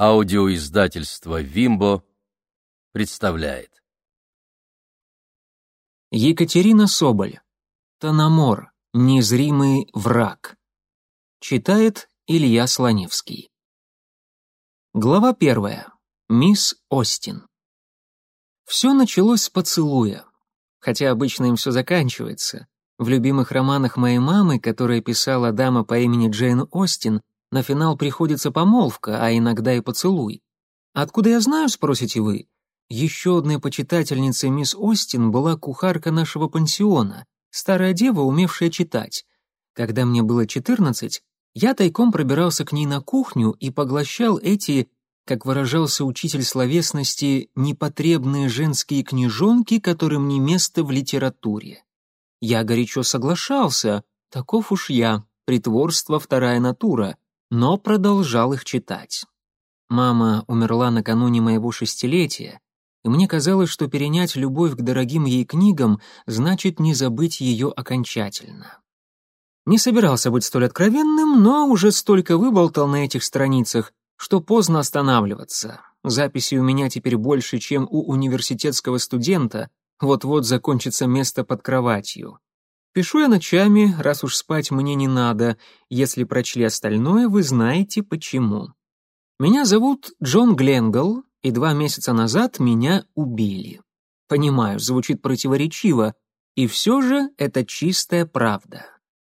Аудиоиздательство «Вимбо» представляет. Екатерина Соболь. Танамор. Незримый враг. Читает Илья Слоневский. Глава первая. Мисс Остин. Все началось с поцелуя. Хотя обычно им все заканчивается. В любимых романах моей мамы, которые писала дама по имени Джейн Остин, на финал приходится помолвка, а иногда и поцелуй. Откуда я знаю, спросите вы? Еще одной почитательницей мисс Остин была кухарка нашего пансиона, старая дева, умевшая читать. Когда мне было 14, я тайком пробирался к ней на кухню и поглощал эти, как выражался учитель словесности, непотребные женские книжонки, которым не место в литературе. Я горячо соглашался, таков уж я, притворство вторая натура, но продолжал их читать. Мама умерла накануне моего шестилетия, и мне казалось, что перенять любовь к дорогим ей книгам значит не забыть ее окончательно. Не собирался быть столь откровенным, но уже столько выболтал на этих страницах, что поздно останавливаться. Записей у меня теперь больше, чем у университетского студента, вот-вот закончится место под кроватью. Пишу я ночами, раз уж спать мне не надо. Если прочли остальное, вы знаете почему. Меня зовут Джон Гленгл, и два месяца назад меня убили. Понимаю, звучит противоречиво, и все же это чистая правда.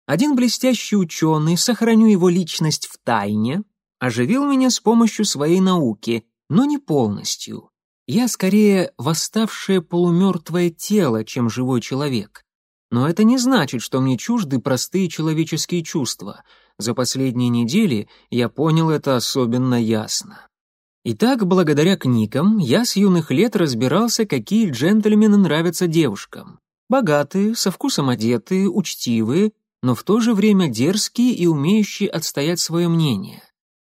Один блестящий ученый, сохраню его личность в тайне, оживил меня с помощью своей науки, но не полностью. Я скорее восставшее полумертвое тело, чем живой человек. Но это не значит, что мне чужды простые человеческие чувства. За последние недели я понял это особенно ясно. Итак, благодаря книгам я с юных лет разбирался, какие джентльмены нравятся девушкам. Богатые, со вкусом одетые, учтивые, но в то же время дерзкие и умеющие отстоять свое мнение.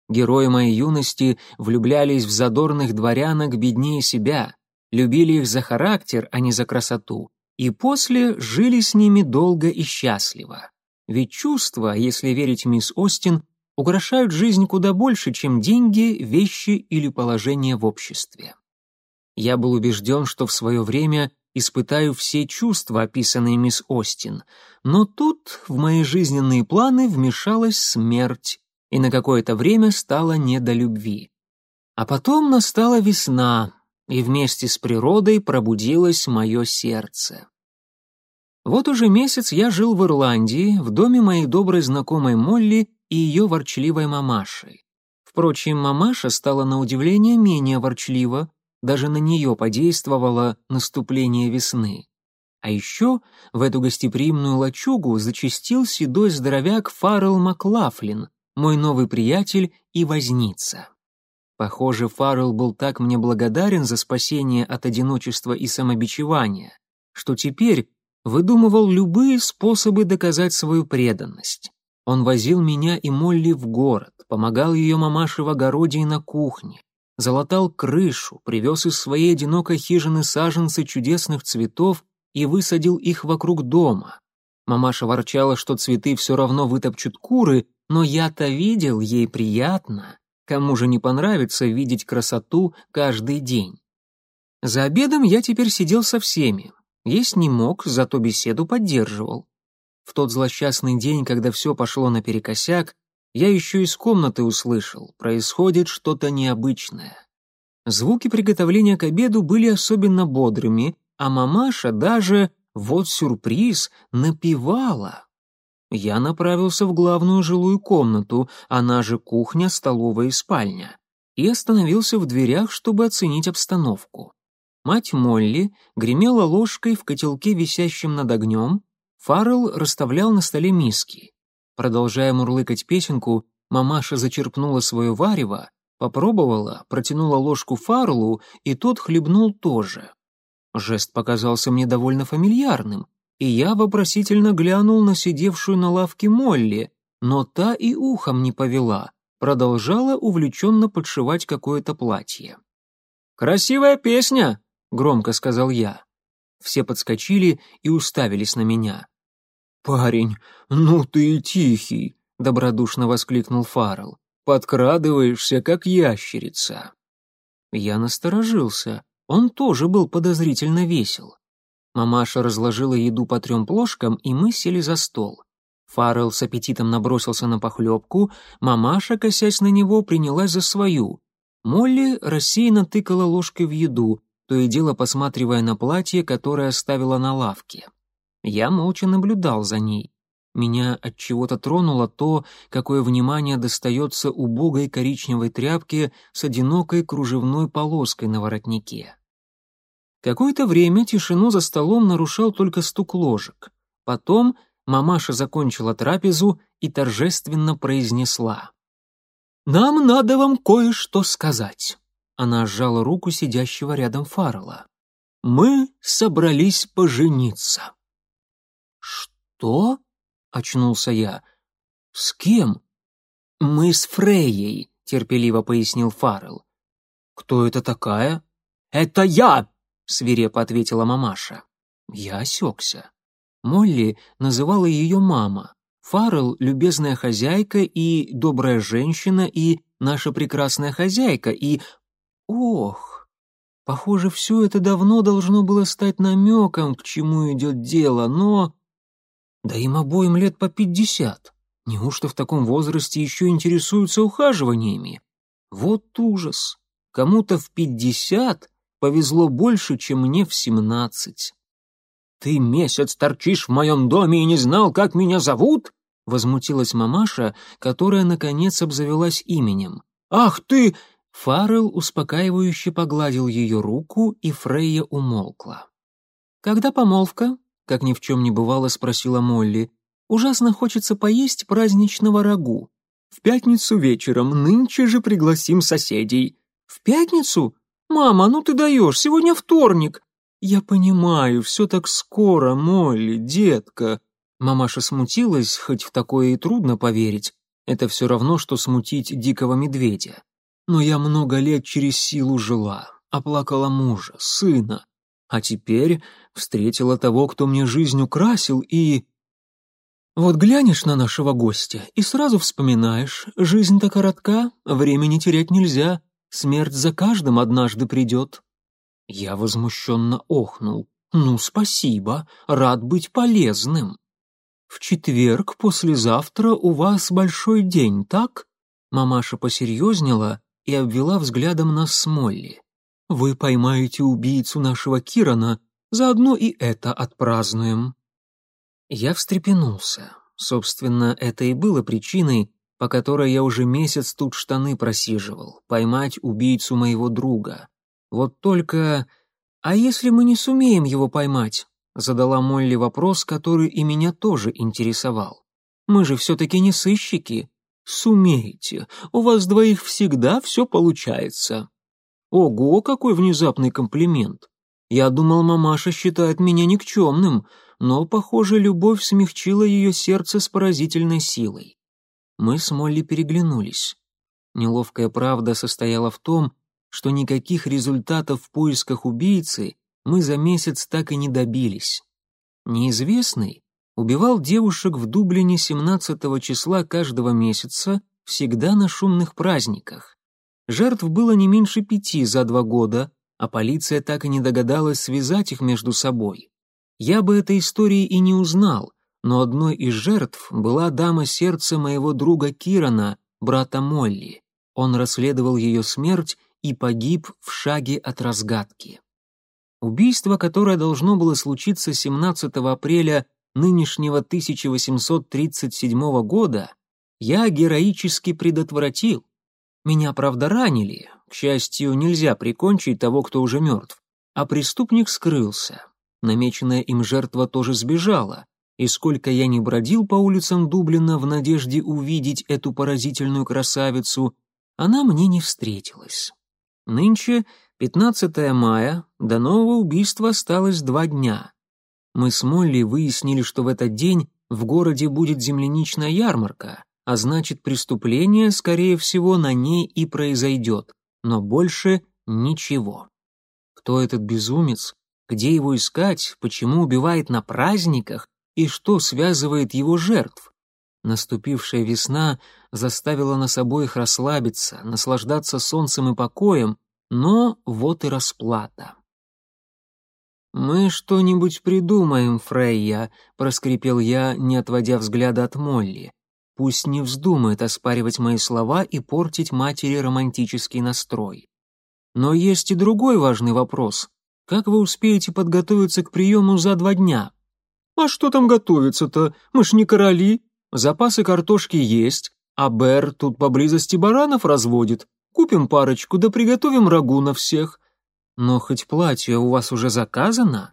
Герои моей юности влюблялись в задорных дворянок беднее себя, любили их за характер, а не за красоту, и после жили с ними долго и счастливо. Ведь чувства, если верить мисс Остин, украшают жизнь куда больше, чем деньги, вещи или положение в обществе. Я был убежден, что в свое время испытаю все чувства, описанные мисс Остин, но тут в мои жизненные планы вмешалась смерть, и на какое-то время стало не до любви. А потом настала весна, и вместе с природой пробудилось мое сердце. Вот уже месяц я жил в Ирландии, в доме моей доброй знакомой Молли и ее ворчливой мамашей. Впрочем, мамаша стала на удивление менее ворчлива, даже на нее подействовало наступление весны. А еще в эту гостеприимную лачугу зачастил седой здоровяк Фаррелл Маклафлин, мой новый приятель и возница. Похоже, Фаррелл был так мне благодарен за спасение от одиночества и самобичевания, что теперь выдумывал любые способы доказать свою преданность. Он возил меня и Молли в город, помогал ее мамаше в огороде и на кухне, залатал крышу, привез из своей одинокой хижины саженцы чудесных цветов и высадил их вокруг дома. Мамаша ворчала, что цветы все равно вытопчут куры, но я-то видел, ей приятно. Кому же не понравится видеть красоту каждый день? За обедом я теперь сидел со всеми. Есть не мог, зато беседу поддерживал. В тот злосчастный день, когда все пошло наперекосяк, я еще из комнаты услышал, происходит что-то необычное. Звуки приготовления к обеду были особенно бодрыми, а мамаша даже, вот сюрприз, напевала. Я направился в главную жилую комнату, она же кухня, столовая и спальня, и остановился в дверях, чтобы оценить обстановку. Мать Молли гремела ложкой в котелке, висящем над огнем, Фаррелл расставлял на столе миски. Продолжая мурлыкать песенку, мамаша зачерпнула свое варево, попробовала, протянула ложку Фарреллу, и тот хлебнул тоже. Жест показался мне довольно фамильярным, и я вопросительно глянул на сидевшую на лавке Молли, но та и ухом не повела, продолжала увлеченно подшивать какое-то платье. «Красивая песня!» — громко сказал я. Все подскочили и уставились на меня. «Парень, ну ты и тихий!» — добродушно воскликнул Фаррелл. подкрадываешься, как ящерица». Я насторожился. Он тоже был подозрительно весел. Мамаша разложила еду по трем плошкам, и мы сели за стол. Фаррелл с аппетитом набросился на похлебку, мамаша, косясь на него, принялась за свою. Молли рассеянно тыкала ложкой в еду, то и дело посматривая на платье, которое оставила на лавке. Я молча наблюдал за ней. Меня от чего-то тронуло то, какое внимание достается убогой коричневой тряпке с одинокой кружевной полоской на воротнике. Какое-то время тишину за столом нарушал только стук ложек. Потом мамаша закончила трапезу и торжественно произнесла. «Нам надо вам кое-что сказать». Она сжала руку сидящего рядом Фаррелла. «Мы собрались пожениться». «Что?» — очнулся я. «С кем?» «Мы с Фрейей», — терпеливо пояснил Фаррелл. «Кто это такая?» «Это я!» — свирепо ответила мамаша. Я осекся. Молли называла ее мама. Фаррелл — любезная хозяйка и добрая женщина, и наша прекрасная хозяйка, и... Ох! Похоже, все это давно должно было стать намеком, к чему идет дело, но... Да им обоим лет по пятьдесят. Неужто в таком возрасте еще интересуются ухаживаниями? Вот ужас. Кому-то в пятьдесят повезло больше, чем мне в семнадцать. «Ты месяц торчишь в моем доме и не знал, как меня зовут?» — возмутилась мамаша, которая, наконец, обзавелась именем. «Ах ты!» Фаррелл успокаивающе погладил ее руку, и Фрейя умолкла. «Когда помолвка?» как ни в чем не бывало, спросила Молли. «Ужасно хочется поесть праздничного рагу. В пятницу вечером, нынче же пригласим соседей». «В пятницу? Мама, ну ты даешь, сегодня вторник». «Я понимаю, все так скоро, Молли, детка». Мамаша смутилась, хоть в такое и трудно поверить. Это все равно, что смутить дикого медведя. Но я много лет через силу жила, оплакала мужа, сына. А теперь встретила того, кто мне жизнь украсил, и... Вот глянешь на нашего гостя и сразу вспоминаешь, жизнь-то коротка, времени терять нельзя, смерть за каждым однажды придет. Я возмущенно охнул. Ну, спасибо, рад быть полезным. В четверг, послезавтра, у вас большой день, так? Мамаша посерьезнела и обвела взглядом нас с Молли. Вы поймаете убийцу нашего Кирана, заодно и это отпразднуем». Я встрепенулся. Собственно, это и было причиной, по которой я уже месяц тут штаны просиживал, поймать убийцу моего друга. Вот только... «А если мы не сумеем его поймать?» — задала Молли вопрос, который и меня тоже интересовал. «Мы же все-таки не сыщики». «Сумеете. У вас двоих всегда все получается», Ого, какой внезапный комплимент. Я думал, мамаша считает меня никчемным, но, похоже, любовь смягчила ее сердце с поразительной силой. Мы с Молли переглянулись. Неловкая правда состояла в том, что никаких результатов в поисках убийцы мы за месяц так и не добились. Неизвестный убивал девушек в Дублине 17 числа каждого месяца, всегда на шумных праздниках. Жертв было не меньше пяти за два года, а полиция так и не догадалась связать их между собой. Я бы этой истории и не узнал, но одной из жертв была дама сердца моего друга Кирана, брата Молли. Он расследовал ее смерть и погиб в шаге от разгадки. Убийство, которое должно было случиться 17 апреля нынешнего 1837 года, я героически предотвратил. Меня, правда, ранили. К счастью, нельзя прикончить того, кто уже мертв. А преступник скрылся. Намеченная им жертва тоже сбежала. И сколько я не бродил по улицам Дублина в надежде увидеть эту поразительную красавицу, она мне не встретилась. Нынче, 15 мая, до нового убийства осталось два дня. Мы с Молли выяснили, что в этот день в городе будет земляничная ярмарка, а значит, преступление, скорее всего, на ней и произойдет, но больше ничего. Кто этот безумец? Где его искать? Почему убивает на праздниках? И что связывает его жертв? Наступившая весна заставила нас обоих расслабиться, наслаждаться солнцем и покоем, но вот и расплата. «Мы что-нибудь придумаем, Фрейя», — проскрипел я, не отводя взгляда от Молли. «Пусть не вздумает оспаривать мои слова и портить матери романтический настрой. Но есть и другой важный вопрос. Как вы успеете подготовиться к приему за два дня?» «А что там готовиться-то? Мы ж не короли. Запасы картошки есть, а Бер тут поблизости баранов разводит. Купим парочку, да приготовим рагу на всех. Но хоть платье у вас уже заказано?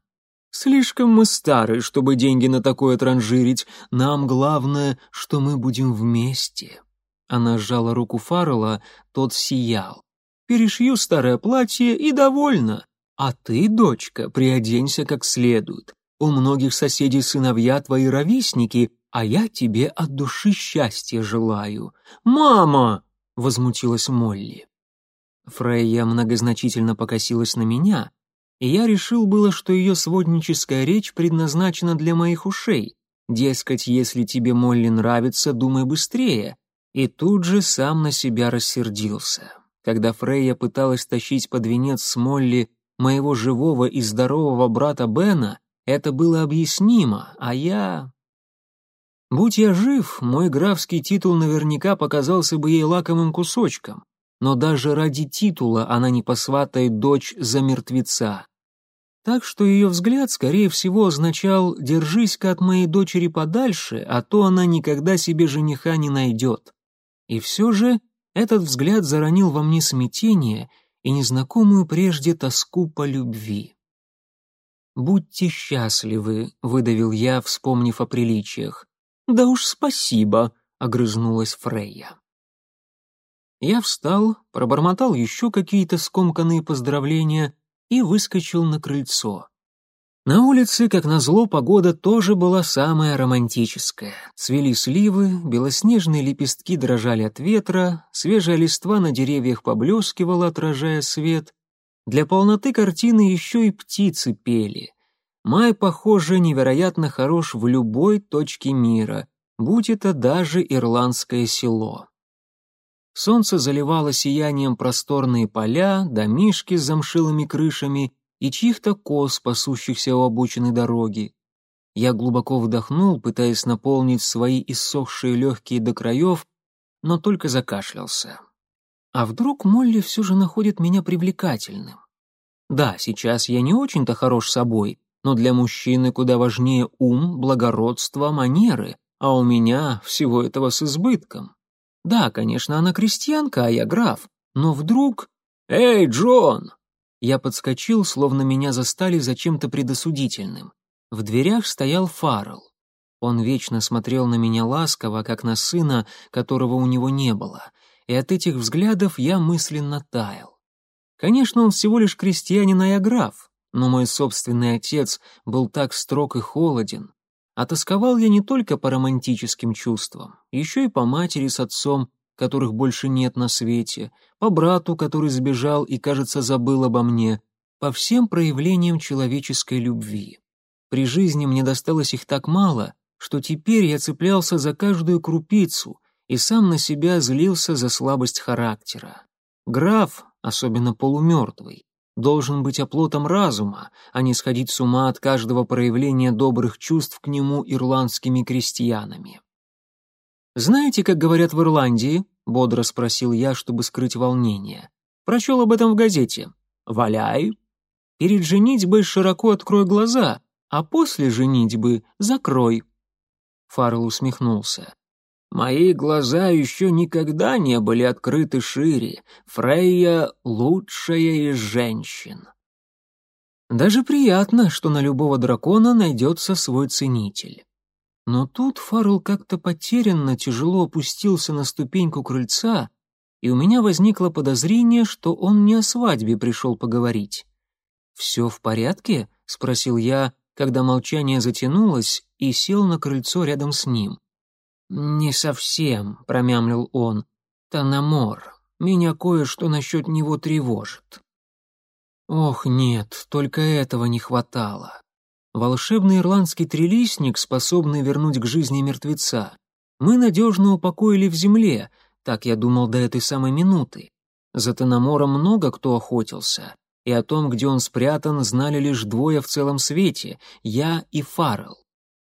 Слишком мы старые, чтобы деньги на такое транжирить. Нам главное, что мы будем вместе. Она сжала руку Фаррелла, тот сиял. Перешью старое платье и довольна. А ты, дочка, приоденься как следует. У многих соседей сыновья твои ровесники, а я тебе от души счастья желаю. Мама, возмутилась Молли. Фрейя многозначительно покосилась на меня, и я решил было, что ее сводническая речь предназначена для моих ушей. Дескать, если тебе Молли нравится, думай быстрее. И тут же сам на себя рассердился. Когда Фрейя пыталась тащить под венец с Молли моего живого и здорового брата Бена, это было объяснимо, а я... Будь я жив, мой графский титул наверняка показался бы ей лакомым кусочком но даже ради титула она не посватает дочь за мертвеца. Так что ее взгляд, скорее всего, означал «держись-ка от моей дочери подальше, а то она никогда себе жениха не найдет». И все же этот взгляд заронил во мне смятение и незнакомую прежде тоску по любви. «Будьте счастливы», — выдавил я, вспомнив о приличиях. «Да уж спасибо», — огрызнулась Фрейя. Я встал, пробормотал еще какие-то скомканные поздравления и выскочил на крыльцо. На улице, как назло, погода тоже была самая романтическая. Цвели сливы, белоснежные лепестки дрожали от ветра, свежая листва на деревьях поблескивала, отражая свет. Для полноты картины еще и птицы пели. Май, похоже, невероятно хорош в любой точке мира, будь это даже ирландское село. Солнце заливало сиянием просторные поля, домишки с замшилыми крышами и чьих-то коз, пасущихся у обочины дороги. Я глубоко вдохнул, пытаясь наполнить свои иссохшие легкие до краев, но только закашлялся. А вдруг Молли все же находит меня привлекательным? Да, сейчас я не очень-то хорош собой, но для мужчины куда важнее ум, благородство, манеры, а у меня всего этого с избытком. Да, конечно, она крестьянка, а я граф, но вдруг... «Эй, Джон!» Я подскочил, словно меня застали за чем-то предосудительным. В дверях стоял Фаррелл. Он вечно смотрел на меня ласково, как на сына, которого у него не было, и от этих взглядов я мысленно таял. Конечно, он всего лишь крестьянин, а я граф, но мой собственный отец был так строг и холоден, а тосковал я не только по романтическим чувствам, еще и по матери с отцом, которых больше нет на свете, по брату, который сбежал и, кажется, забыл обо мне, по всем проявлениям человеческой любви. При жизни мне досталось их так мало, что теперь я цеплялся за каждую крупицу и сам на себя злился за слабость характера. Граф, особенно полумертвый, должен быть оплотом разума, а не сходить с ума от каждого проявления добрых чувств к нему ирландскими крестьянами. «Знаете, как говорят в Ирландии?» — бодро спросил я, чтобы скрыть волнение. «Прочел об этом в газете. Валяй. Перед женитьбой широко открой глаза, а после женитьбы закрой». Фаррелл усмехнулся. Мои глаза еще никогда не были открыты шире. Фрейя — лучшая из женщин. Даже приятно, что на любого дракона найдется свой ценитель. Но тут Фаррелл как-то потерянно тяжело опустился на ступеньку крыльца, и у меня возникло подозрение, что он не о свадьбе пришел поговорить. «Все в порядке?» — спросил я, когда молчание затянулось, и сел на крыльцо рядом с ним. «Не совсем», — промямлил он. «Танамор, меня кое-что насчет него тревожит». Ох, нет, только этого не хватало. Волшебный ирландский трилистник, способный вернуть к жизни мертвеца. Мы надежно упокоили в земле, так я думал до этой самой минуты. За Теномором много кто охотился, и о том, где он спрятан, знали лишь двое в целом свете — я и Фаррелл.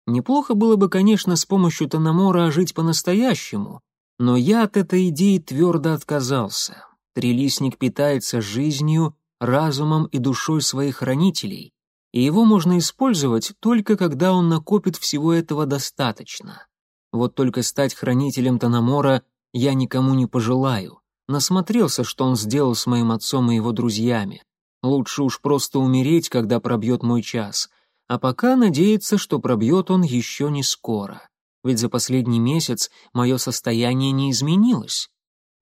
Неплохо было бы, конечно, с помощью Теномора жить по-настоящему, но я от этой идеи твердо отказался. Трилистник питается жизнью, разумом и душой своих хранителей, и его можно использовать только когда он накопит всего этого достаточно. Вот только стать хранителем Танамора я никому не пожелаю. Насмотрелся, что он сделал с моим отцом и его друзьями. Лучше уж просто умереть, когда пробьет мой час. А пока надеяться, что пробьет он еще не скоро. Ведь за последний месяц мое состояние не изменилось.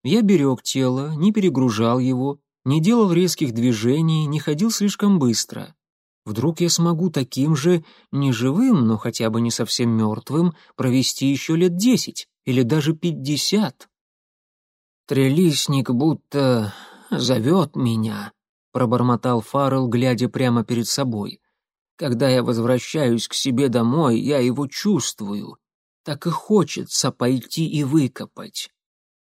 Я берег тело, не перегружал его, не делал резких движений, не ходил слишком быстро. Вдруг я смогу таким же, не живым, но хотя бы не совсем мертвым, провести еще лет десять или даже пятьдесят. «Трелисник будто зовет меня», — пробормотал Фаррелл, глядя прямо перед собой. «Когда я возвращаюсь к себе домой, я его чувствую. Так и хочется пойти и выкопать.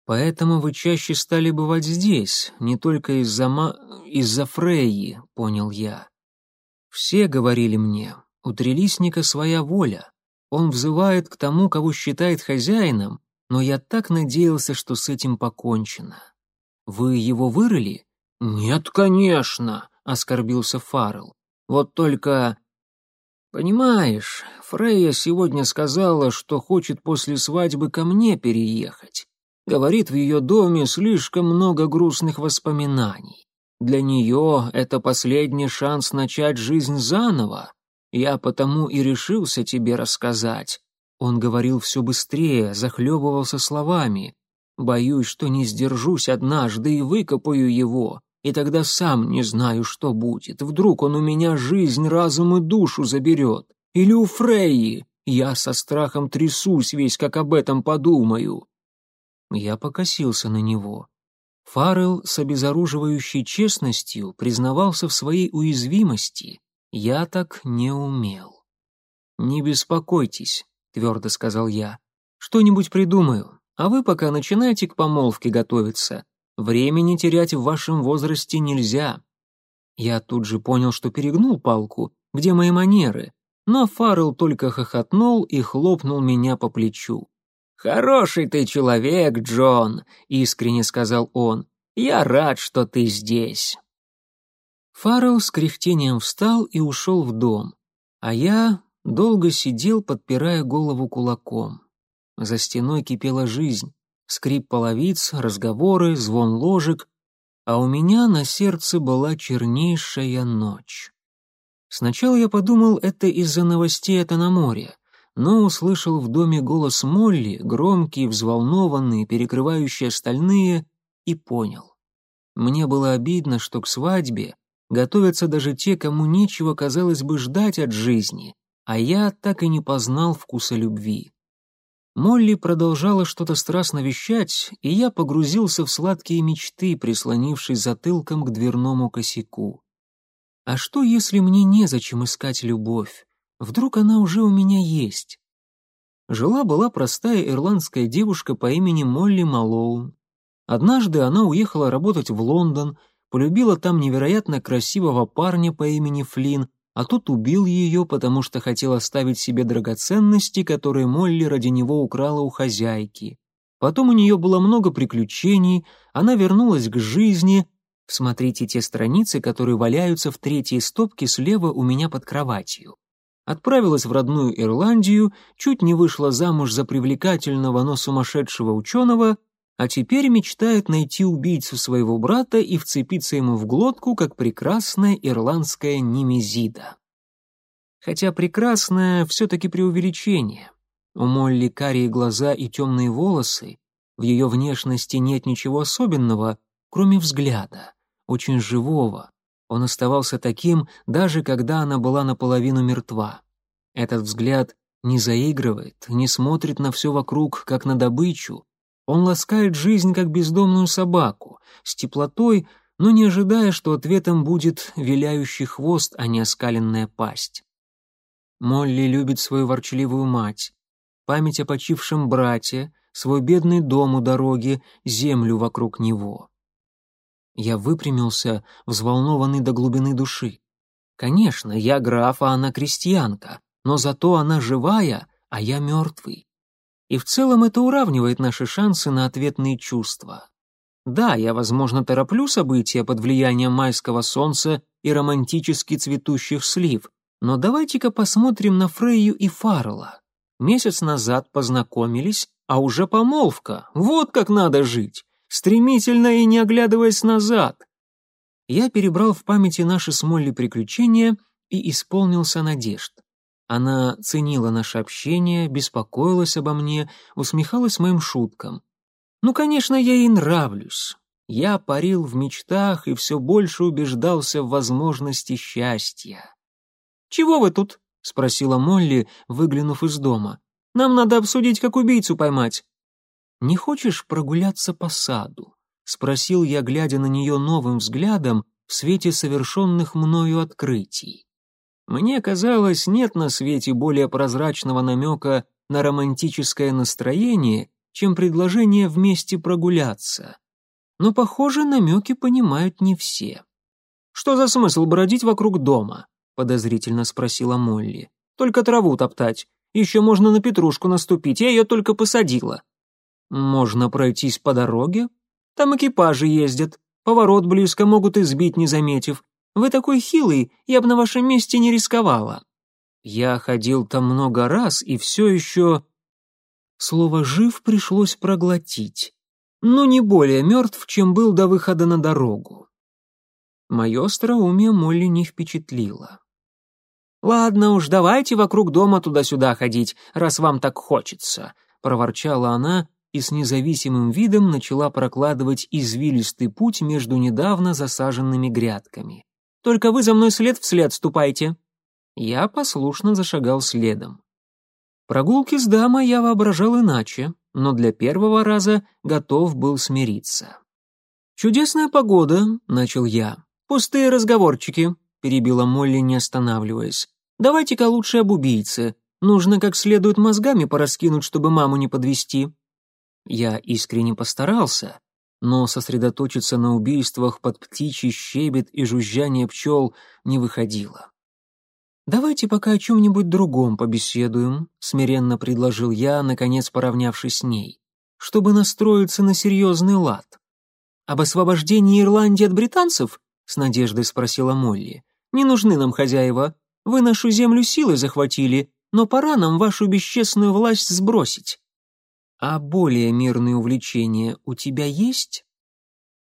Поэтому вы чаще стали бывать здесь, не только из-за ма... из-за Фрейи, понял я. Все говорили мне, у Трелисника своя воля. Он взывает к тому, кого считает хозяином, но я так надеялся, что с этим покончено. Вы его вырыли? Нет, конечно, оскорбился Фаррелл. Вот только Понимаешь, Фрейя сегодня сказала, что хочет после свадьбы ко мне переехать. Говорит, в ее доме слишком много грустных воспоминаний. Для нее это последний шанс начать жизнь заново. Я потому и решился тебе рассказать. Он говорил все быстрее, захлебывался словами. Боюсь, что не сдержусь однажды и выкопаю его, и тогда сам не знаю, что будет. Вдруг он у меня жизнь, разум и душу заберет. Или у Фрейи. Я со страхом трясусь весь, как об этом подумаю. Я покосился на него. Фаррелл с обезоруживающей честностью признавался в своей уязвимости. Я так не умел. «Не беспокойтесь», — твердо сказал я. «Что-нибудь придумаю, а вы пока начинайте к помолвке готовиться. Времени терять в вашем возрасте нельзя». Я тут же понял, что перегнул палку. Где мои манеры? Но Фаррелл только хохотнул и хлопнул меня по плечу. «Хороший ты человек, Джон», — искренне сказал он. «Я рад, что ты здесь». Фаррелл с кряхтением встал и ушел в дом, а я долго сидел, подпирая голову кулаком. За стеной кипела жизнь, скрип половиц, разговоры, звон ложек, а у меня на сердце была чернейшая ночь. Сначала я подумал, это из-за новостей от Анаморя но услышал в доме голос Молли, громкий, взволнованный, перекрывающий остальные, и понял. Мне было обидно, что к свадьбе готовятся даже те, кому нечего, казалось бы, ждать от жизни, а я так и не познал вкуса любви. Молли продолжала что-то страстно вещать, и я погрузился в сладкие мечты, прислонившись затылком к дверному косяку. А что, если мне незачем искать любовь? Вдруг она уже у меня есть? Жила-была простая ирландская девушка по имени Молли Малоун. Однажды она уехала работать в Лондон, полюбила там невероятно красивого парня по имени Флинн, а тот убил ее, потому что хотел оставить себе драгоценности, которые Молли ради него украла у хозяйки. Потом у нее было много приключений, она вернулась к жизни. Смотрите те страницы, которые валяются в третьей стопке слева у меня под кроватью отправилась в родную Ирландию, чуть не вышла замуж за привлекательного, но сумасшедшего ученого, а теперь мечтает найти убийцу своего брата и вцепиться ему в глотку, как прекрасная ирландская Немезида. Хотя прекрасная все-таки преувеличение. У Молли карие глаза и темные волосы, в ее внешности нет ничего особенного, кроме взгляда, очень живого, он оставался таким, даже когда она была наполовину мертва. Этот взгляд не заигрывает, не смотрит на все вокруг, как на добычу. Он ласкает жизнь, как бездомную собаку, с теплотой, но не ожидая, что ответом будет виляющий хвост, а не оскаленная пасть. Молли любит свою ворчливую мать. память о почившем брате, свой бедный дом у дороги, землю вокруг него. Я выпрямился, взволнованный до глубины души. Конечно, я граф, а она крестьянка, но зато она живая, а я мертвый. И в целом это уравнивает наши шансы на ответные чувства. Да, я, возможно, тороплю события под влиянием майского солнца и романтически цветущих слив, но давайте-ка посмотрим на Фрейю и Фаррелла. Месяц назад познакомились, а уже помолвка. Вот как надо жить. Стремительно и не оглядываясь назад. Я перебрал в памяти наши с Молли приключения и исполнился надежд. Она ценила наше общение, беспокоилась обо мне, усмехалась моим шуткам. Ну, конечно, я ей нравлюсь. Я парил в мечтах и все больше убеждался в возможности счастья. «Чего вы тут?» — спросила Молли, выглянув из дома. «Нам надо обсудить, как убийцу поймать». «Не хочешь прогуляться по саду?» — спросил я, глядя на нее новым взглядом в свете совершенных мною открытий. Мне казалось, нет на свете более прозрачного намека на романтическое настроение, чем предложение вместе прогуляться. Но, похоже, намеки понимают не все. «Что за смысл бродить вокруг дома?» — подозрительно спросила Молли. «Только траву топтать. Еще можно на петрушку наступить, я ее только посадила». «Можно пройтись по дороге? Там экипажи ездят. Поворот близко могут избить, не заметив. Вы такой хилый, я бы на вашем месте не рисковала». Я ходил там много раз и все еще Слово «жив» пришлось проглотить, но не более мертв, чем был до выхода на дорогу. Мое остроумие Молли не впечатлило. «Ладно уж, давайте вокруг дома туда-сюда ходить, раз вам так хочется», — проворчала она и с независимым видом начала прокладывать извилистый путь между недавно засаженными грядками. «Только вы за мной след вслед ступайте». Я послушно зашагал следом. Прогулки с дамой я воображал иначе, но для первого раза готов был смириться. «Чудесная погода», — начал я. «Пустые разговорчики», — перебила Молли, не останавливаясь. «Давайте-ка лучше об убийце. Нужно как следует мозгами пораскинуть, чтобы маму не подвести». Я искренне постарался, но сосредоточиться на убийствах под птичий щебет и жужжание пчел не выходило. «Давайте пока о чем-нибудь другом побеседуем», — смиренно предложил я, наконец поравнявшись с ней, «чтобы настроиться на серьезный лад». «Об освобождении Ирландии от британцев?» — с надеждой спросила Молли. «Не нужны нам хозяева. Вы нашу землю силой захватили, но пора нам вашу бесчестную власть сбросить». «А более мирные увлечения у тебя есть?»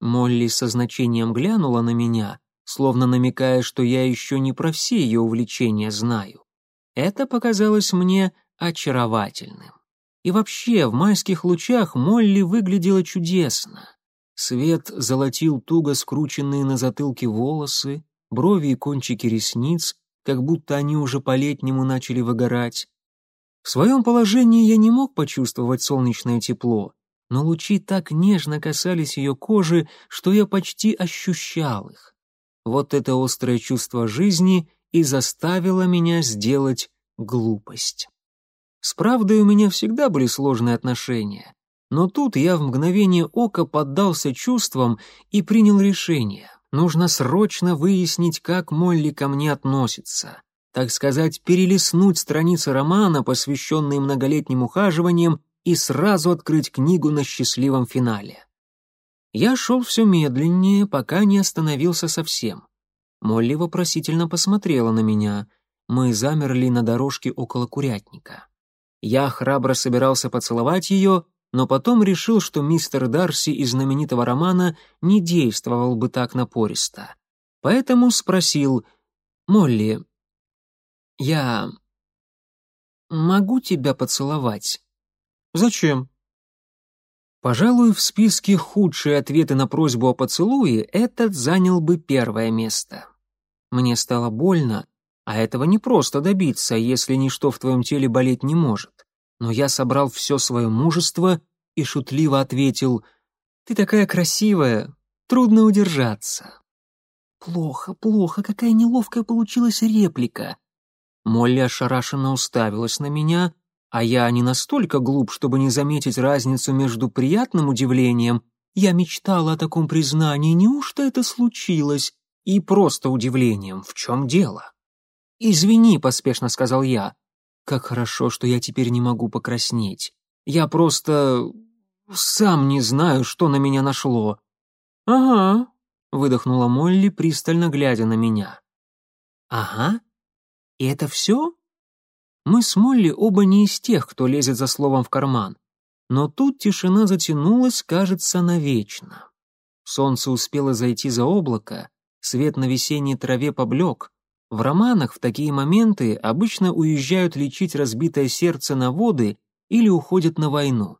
Молли со значением глянула на меня — словно намекая, что я еще не про все ее увлечения знаю. Это показалось мне очаровательным. И вообще, в майских лучах Молли выглядела чудесно. Свет золотил туго скрученные на затылке волосы, брови и кончики ресниц, как будто они уже по-летнему начали выгорать. В своем положении я не мог почувствовать солнечное тепло, но лучи так нежно касались ее кожи, что я почти ощущал их. Вот это острое чувство жизни и заставило меня сделать глупость. С правдой у меня всегда были сложные отношения, но тут я в мгновение ока поддался чувствам и принял решение. Нужно срочно выяснить, как Молли ко мне относится. Так сказать, перелистнуть страницы романа, посвященные многолетним ухаживаниям, и сразу открыть книгу на счастливом финале. Я шел все медленнее, пока не остановился совсем. Молли вопросительно посмотрела на меня. Мы замерли на дорожке около курятника. Я храбро собирался поцеловать ее, но потом решил, что мистер Дарси из знаменитого романа не действовал бы так напористо. Поэтому спросил, «Молли, я могу тебя поцеловать?» «Зачем?» Пожалуй, в списке худшие ответы на просьбу о поцелуе этот занял бы первое место. Мне стало больно, а этого не просто добиться, если ничто в твоем теле болеть не может. Но я собрал все свое мужество и шутливо ответил, «Ты такая красивая, трудно удержаться». «Плохо, плохо, какая неловкая получилась реплика». Молли ошарашенно уставилась на меня, А я не настолько глуп, чтобы не заметить разницу между приятным удивлением «я мечтала о таком признании, неужто это случилось?» и просто удивлением «в чем дело?» «Извини», — поспешно сказал я. «Как хорошо, что я теперь не могу покраснеть. Я просто... сам не знаю, что на меня нашло». «Ага», — выдохнула Молли, пристально глядя на меня. «Ага? И это все?» Мы с Молли оба не из тех, кто лезет за словом в карман. Но тут тишина затянулась, кажется, навечно. Солнце успело зайти за облако, свет на весенней траве поблек, в романах в такие моменты обычно уезжают лечить разбитое сердце на воды или уходят на войну.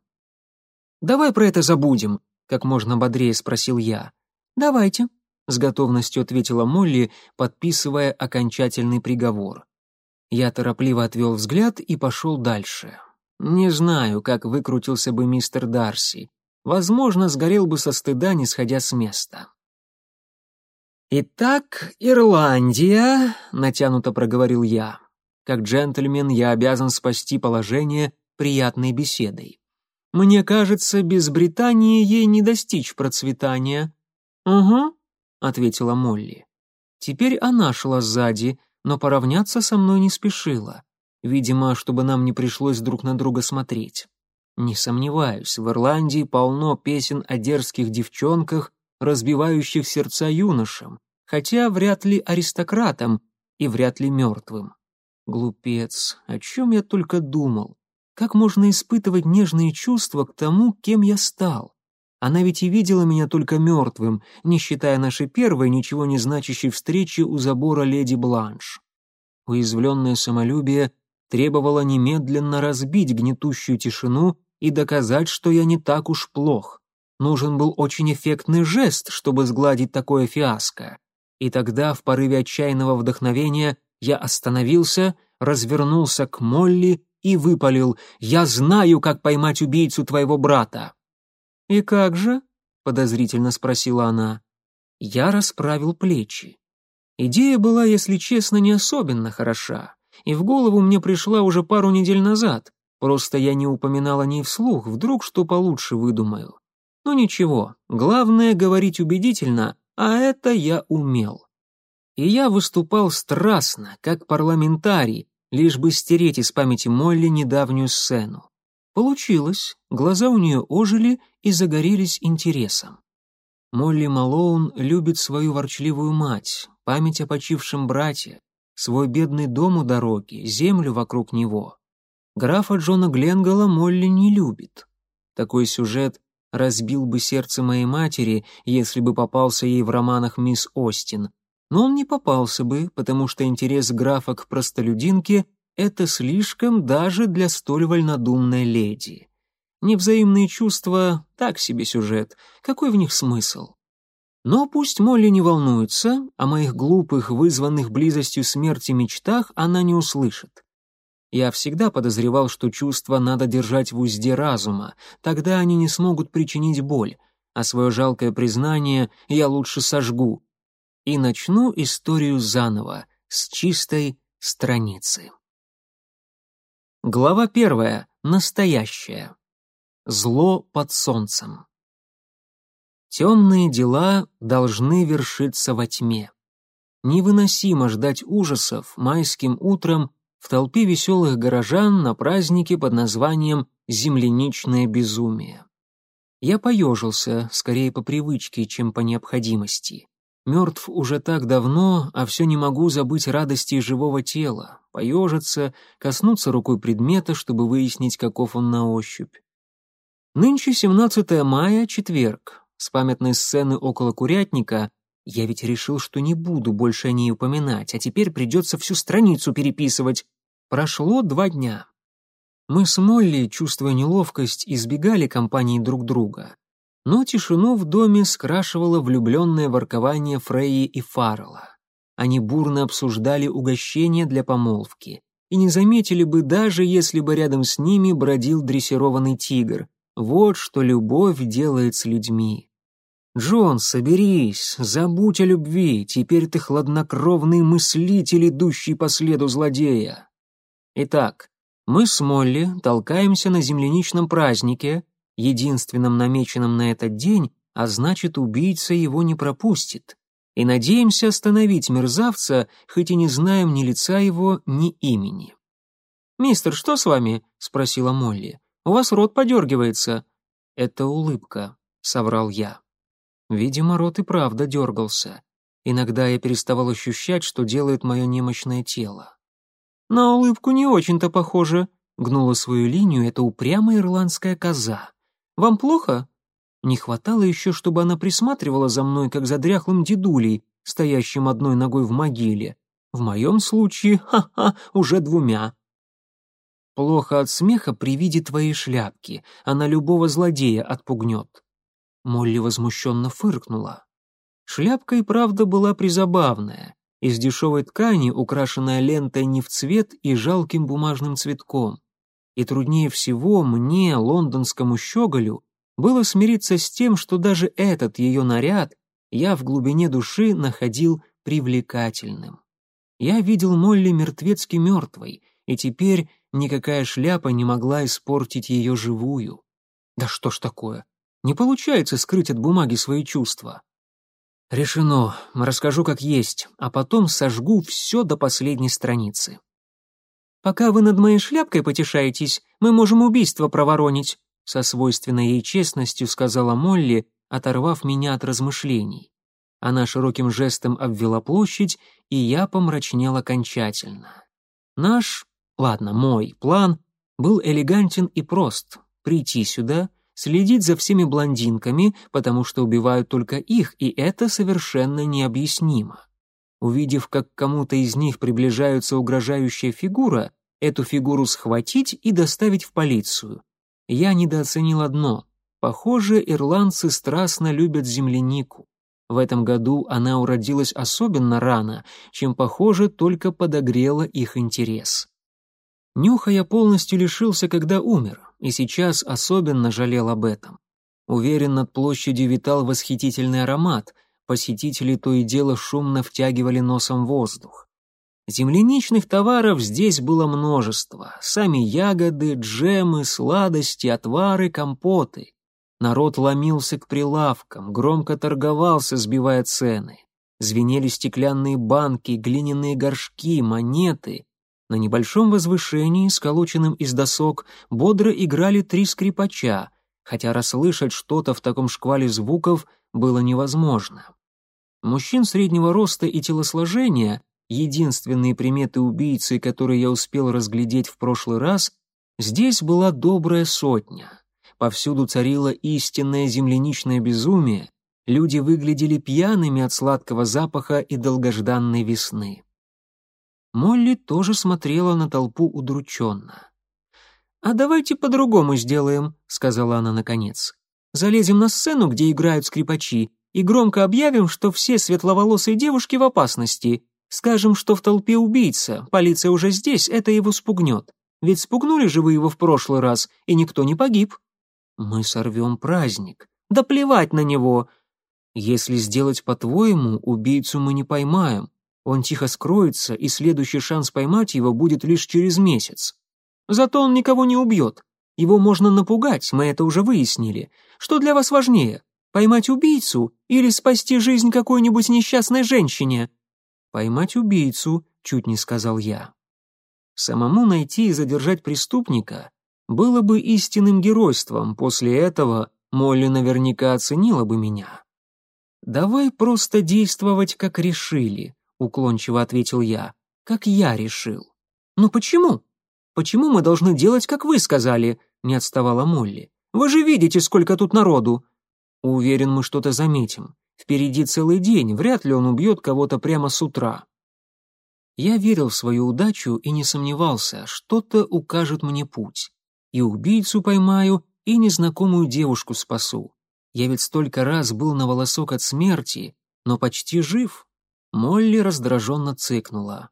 «Давай про это забудем», — как можно бодрее спросил я. «Давайте», — с готовностью ответила Молли, подписывая окончательный приговор. Я торопливо отвел взгляд и пошел дальше. Не знаю, как выкрутился бы мистер Дарси. Возможно, сгорел бы со стыда, не сходя с места. «Итак, Ирландия», — натянуто проговорил я. Как джентльмен я обязан спасти положение приятной беседой. Мне кажется, без Британии ей не достичь процветания. «Угу», — ответила Молли. Теперь она шла сзади, но поравняться со мной не спешила. Видимо, чтобы нам не пришлось друг на друга смотреть. Не сомневаюсь, в Ирландии полно песен о дерзких девчонках, разбивающих сердца юношам, хотя вряд ли аристократам и вряд ли мертвым. Глупец, о чем я только думал. Как можно испытывать нежные чувства к тому, кем я стал? Она ведь и видела меня только мертвым, не считая нашей первой, ничего не значащей встречи у забора леди Бланш. Уязвленное самолюбие требовало немедленно разбить гнетущую тишину и доказать, что я не так уж плох. Нужен был очень эффектный жест, чтобы сгладить такое фиаско. И тогда, в порыве отчаянного вдохновения, я остановился, развернулся к Молли и выпалил «Я знаю, как поймать убийцу твоего брата!» «И как же?» — подозрительно спросила она. Я расправил плечи. Идея была, если честно, не особенно хороша, и в голову мне пришла уже пару недель назад, просто я не упоминала о ней вслух, вдруг что получше выдумаю. Но ничего, главное — говорить убедительно, а это я умел. И я выступал страстно, как парламентарий, лишь бы стереть из памяти Молли недавнюю сцену. Получилось, глаза у нее ожили и загорелись интересом. Молли Малоун любит свою ворчливую мать, память о почившем брате, свой бедный дом у дороги, землю вокруг него. Графа Джона Гленгала Молли не любит. Такой сюжет разбил бы сердце моей матери, если бы попался ей в романах мисс Остин. Но он не попался бы, потому что интерес графа к простолюдинке — это слишком даже для столь вольнодумной леди. Невзаимные чувства — так себе сюжет, какой в них смысл? Но пусть Молли не волнуется, о моих глупых, вызванных близостью смерти мечтах она не услышит. Я всегда подозревал, что чувства надо держать в узде разума, тогда они не смогут причинить боль, а свое жалкое признание я лучше сожгу. И начну историю заново, с чистой страницы. Глава первая. Настоящая. Зло под солнцем. Темные дела должны вершиться во тьме. Невыносимо ждать ужасов майским утром в толпе веселых горожан на празднике под названием «Земляничное безумие». Я поежился, скорее по привычке, чем по необходимости. Мертв уже так давно, а все не могу забыть радости живого тела, поежиться, коснуться рукой предмета, чтобы выяснить, каков он на ощупь. Нынче 17 мая, четверг. С памятной сцены около курятника я ведь решил, что не буду больше о ней упоминать, а теперь придется всю страницу переписывать. Прошло два дня. Мы с Молли, чувствуя неловкость, избегали компании друг друга. Но тишину в доме скрашивало влюбленное воркование Фрейи и Фаррелла. Они бурно обсуждали угощение для помолвки и не заметили бы, даже если бы рядом с ними бродил дрессированный тигр. Вот что любовь делает с людьми. «Джон, соберись, забудь о любви, теперь ты хладнокровный мыслитель, идущий по следу злодея». Итак, Мы с Молли толкаемся на земляничном празднике, единственном намеченном на этот день, а значит, убийца его не пропустит. И надеемся остановить мерзавца, хоть и не знаем ни лица его, ни имени. «Мистер, что с вами?» — спросила Молли. «У вас рот подергивается». «Это улыбка», — соврал я. Видимо, рот и правда дергался. Иногда я переставал ощущать, что делает мое немощное тело. «На улыбку не очень-то похоже», — гнула свою линию эта упрямая ирландская коза. «Вам плохо?» Не хватало еще, чтобы она присматривала за мной, как за дряхлым дедулей, стоящим одной ногой в могиле. В моем случае, ха-ха, уже двумя. Плохо от смеха при виде твоей шляпки, она любого злодея отпугнет. Молли возмущенно фыркнула. Шляпка и правда была призабавная из дешевой ткани, украшенная лентой не в цвет и жалким бумажным цветком. И труднее всего мне, лондонскому щеголю, было смириться с тем, что даже этот ее наряд я в глубине души находил привлекательным. Я видел Молли мертвецки мертвой, и теперь никакая шляпа не могла испортить ее живую. Да что ж такое? Не получается скрыть от бумаги свои чувства. Решено, расскажу как есть, а потом сожгу все до последней страницы. Пока вы над моей шляпкой потешаетесь, мы можем убийство проворонить, со свойственной ей честностью сказала Молли, оторвав меня от размышлений. Она широким жестом обвела площадь, и я помрачнел окончательно. Наш, ладно, мой план был элегантен и прост — прийти сюда, следить за всеми блондинками, потому что убивают только их, и это совершенно необъяснимо. Увидев, как кому-то из них приближается угрожающая фигура, эту фигуру схватить и доставить в полицию. Я недооценил одно. Похоже, ирландцы страстно любят землянику. В этом году она уродилась особенно рано, чем, похоже, только подогрела их интерес. Нюха я полностью лишился, когда умер, и сейчас особенно жалел об этом. Уверен, над площадью витал восхитительный аромат, посетители то и дело шумно втягивали носом воздух. Земляничных товаров здесь было множество, сами ягоды, джемы, сладости, отвары, компоты. Народ ломился к прилавкам, громко торговался, сбивая цены. Звенели стеклянные банки, глиняные горшки, монеты. На небольшом возвышении, сколоченном из досок, бодро играли три скрипача, хотя расслышать что-то в таком шквале звуков было невозможно. Мужчин среднего роста и телосложения, единственные приметы убийцы, которые я успел разглядеть в прошлый раз, здесь была добрая сотня. Повсюду царило истинное земляничное безумие, люди выглядели пьяными от сладкого запаха и долгожданной весны. Молли тоже смотрела на толпу удрученно. «А давайте по-другому сделаем», — сказала она наконец. «Залезем на сцену, где играют скрипачи, и громко объявим, что все светловолосые девушки в опасности. Скажем, что в толпе убийца, полиция уже здесь, это его спугнет. Ведь спугнули же вы его в прошлый раз, и никто не погиб». «Мы сорвем праздник». «Да плевать на него!» «Если сделать по-твоему, убийцу мы не поймаем. Он тихо скроется, и следующий шанс поймать его будет лишь через месяц. Зато он никого не убьет. Его можно напугать, мы это уже выяснили. Что для вас важнее, поймать убийцу или спасти жизнь какой-нибудь несчастной женщине?» «Поймать убийцу», — чуть не сказал я. Самому найти и задержать преступника было бы истинным геройством, после этого Молли наверняка оценила бы меня. «Давай просто действовать, как решили», — уклончиво ответил я. «Как я решил». «Ну почему? Почему мы должны делать, как вы сказали?» — не отставала Молли. «Вы же видите, сколько тут народу». «Уверен, мы что-то заметим. Впереди целый день, вряд ли он убьет кого-то прямо с утра». Я верил в свою удачу и не сомневался, что-то укажет мне путь. И убийцу поймаю, и незнакомую девушку спасу. Я ведь столько раз был на волосок от смерти, но почти жив, Молли раздраженно цыкнула.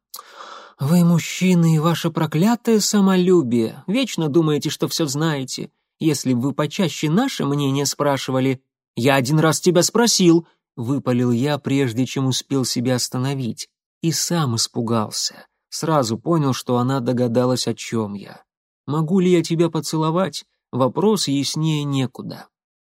«Вы, мужчины, и ваше проклятое самолюбие, вечно думаете, что все знаете. Если бы вы почаще наше мнение спрашивали...» «Я один раз тебя спросил», — выпалил я, прежде чем успел себя остановить, и сам испугался. Сразу понял, что она догадалась, о чем я. Могу ли я тебя поцеловать? Вопрос яснее некуда.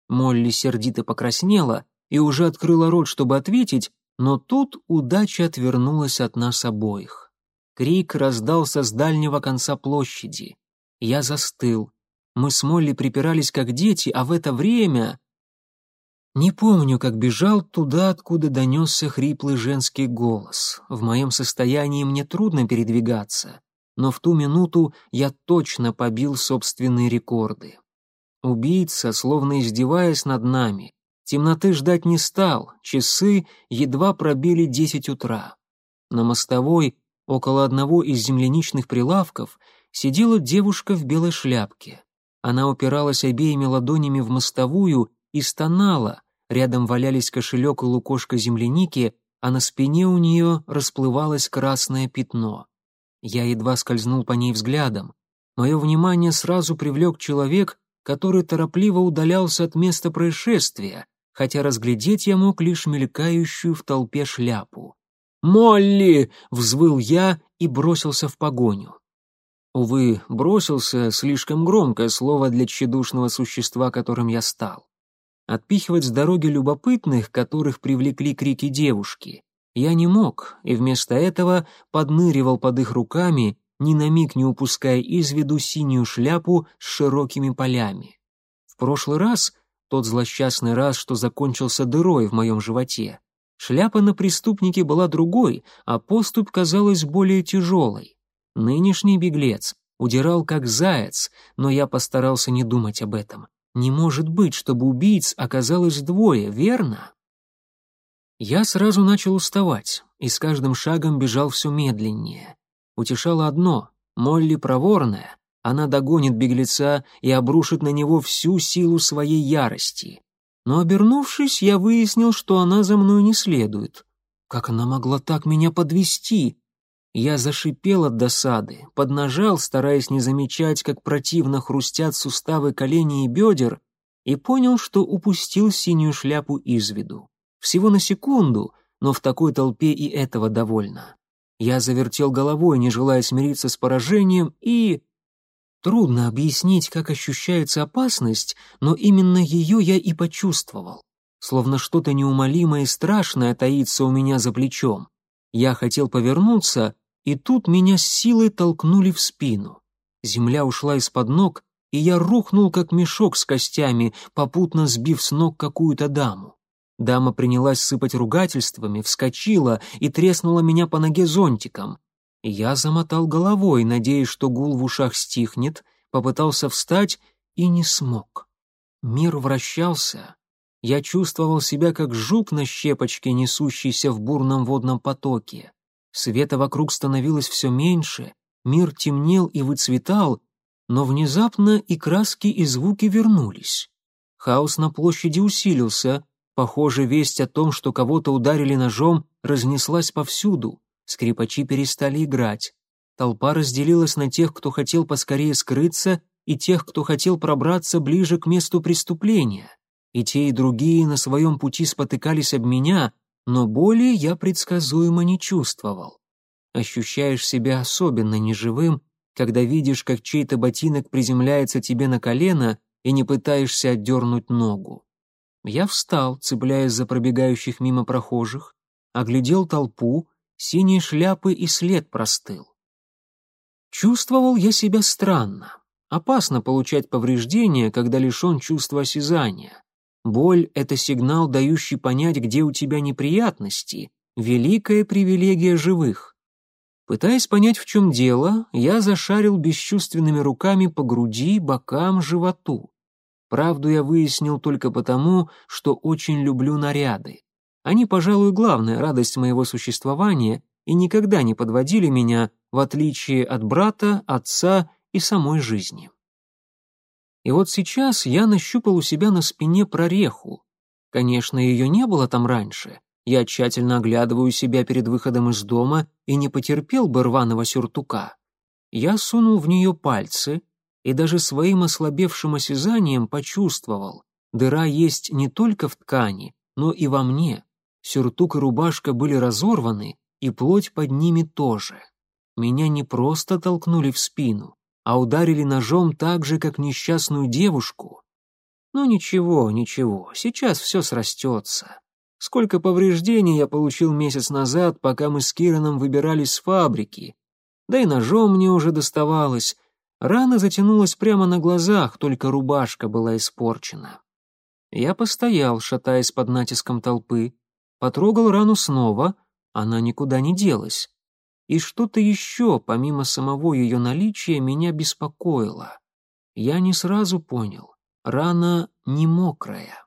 Молли сердито покраснела и уже открыла рот, чтобы ответить, но тут удача отвернулась от нас обоих. Крик раздался с дальнего конца площади. Я застыл. Мы с Молли припирались как дети, а в это время... Не помню, как бежал туда, откуда донесся хриплый женский голос. В моем состоянии мне трудно передвигаться, но в ту минуту я точно побил собственные рекорды. Убийца, словно издеваясь над нами, темноты ждать не стал, часы едва пробили десять утра. На мостовой, около одного из земляничных прилавков, сидела девушка в белой шляпке. Она упиралась обеими ладонями в мостовую и стонала, рядом валялись кошелек и лукошко земляники, а на спине у нее расплывалось красное пятно. Я едва скользнул по ней взглядом. Мое внимание сразу привлек человек, который торопливо удалялся от места происшествия, хотя разглядеть я мог лишь мелькающую в толпе шляпу. «Молли!» — взвыл я и бросился в погоню. Увы, бросился — слишком громкое слово для тщедушного существа, которым я стал. Отпихивать с дороги любопытных, которых привлекли крики девушки, я не мог, и вместо этого подныривал под их руками, ни на миг не упуская из виду синюю шляпу с широкими полями. В прошлый раз, тот злосчастный раз, что закончился дырой в моем животе, шляпа на преступнике была другой, а поступь казалась более тяжелой. Нынешний беглец удирал как заяц, но я постарался не думать об этом. Не может быть, чтобы убийц оказалось двое, верно? Я сразу начал уставать и с каждым шагом бежал все медленнее. Утешало одно — Молли проворная, она догонит беглеца и обрушит на него всю силу своей ярости. Но, обернувшись, я выяснил, что она за мной не следует. Как она могла так меня подвести? Я зашипел от досады, поднажал, стараясь не замечать, как противно хрустят суставы коленей и бедер, и понял, что упустил синюю шляпу из виду. Всего на секунду, но в такой толпе и этого довольно. Я завертел головой, не желая смириться с поражением, и... Трудно объяснить, как ощущается опасность, но именно ее я и почувствовал. Словно что-то неумолимое и страшное таится у меня за плечом. Я хотел повернуться, и тут меня с силой толкнули в спину. Земля ушла из-под ног, и я рухнул, как мешок с костями, попутно сбив с ног какую-то даму. Дама принялась сыпать ругательствами, вскочила и треснула меня по ноге зонтиком. Я замотал головой, надеясь, что гул в ушах стихнет, попытался встать и не смог. Мир вращался. Я чувствовал себя как жук на щепочке, несущийся в бурном водном потоке. Света вокруг становилось все меньше, мир темнел и выцветал, но внезапно и краски, и звуки вернулись. Хаос на площади усилился, похоже, весть о том, что кого-то ударили ножом, разнеслась повсюду, скрипачи перестали играть. Толпа разделилась на тех, кто хотел поскорее скрыться, и тех, кто хотел пробраться ближе к месту преступления. И те, и другие на своем пути спотыкались об меня, но боли я предсказуемо не чувствовал. Ощущаешь себя особенно неживым, когда видишь, как чей-то ботинок приземляется тебе на колено и не пытаешься отдернуть ногу. Я встал, цепляясь за пробегающих мимо прохожих, оглядел толпу, синие шляпы и след простыл. Чувствовал я себя странно. Опасно получать повреждения, когда лишен чувства осязания. Боль — это сигнал, дающий понять, где у тебя неприятности, великая привилегия живых. Пытаясь понять, в чем дело, я зашарил бесчувственными руками по груди, бокам, животу. Правду я выяснил только потому, что очень люблю наряды. Они, пожалуй, главная радость моего существования и никогда не подводили меня, в отличие от брата, отца и самой жизни. И вот сейчас я нащупал у себя на спине прореху. Конечно, ее не было там раньше. Я тщательно оглядываю себя перед выходом из дома и не потерпел бы рваного сюртука. Я сунул в нее пальцы и даже своим ослабевшим осязанием почувствовал, дыра есть не только в ткани, но и во мне. Сюртук и рубашка были разорваны, и плоть под ними тоже. Меня не просто толкнули в спину, а ударили ножом так же, как несчастную девушку. Ну ничего, ничего, сейчас все срастется. Сколько повреждений я получил месяц назад, пока мы с Кираном выбирались с фабрики. Да и ножом мне уже доставалось. Рана затянулась прямо на глазах, только рубашка была испорчена. Я постоял, шатаясь под натиском толпы, потрогал рану снова, она никуда не делась. И что-то еще, помимо самого ее наличия, меня беспокоило. Я не сразу понял. Рана не мокрая.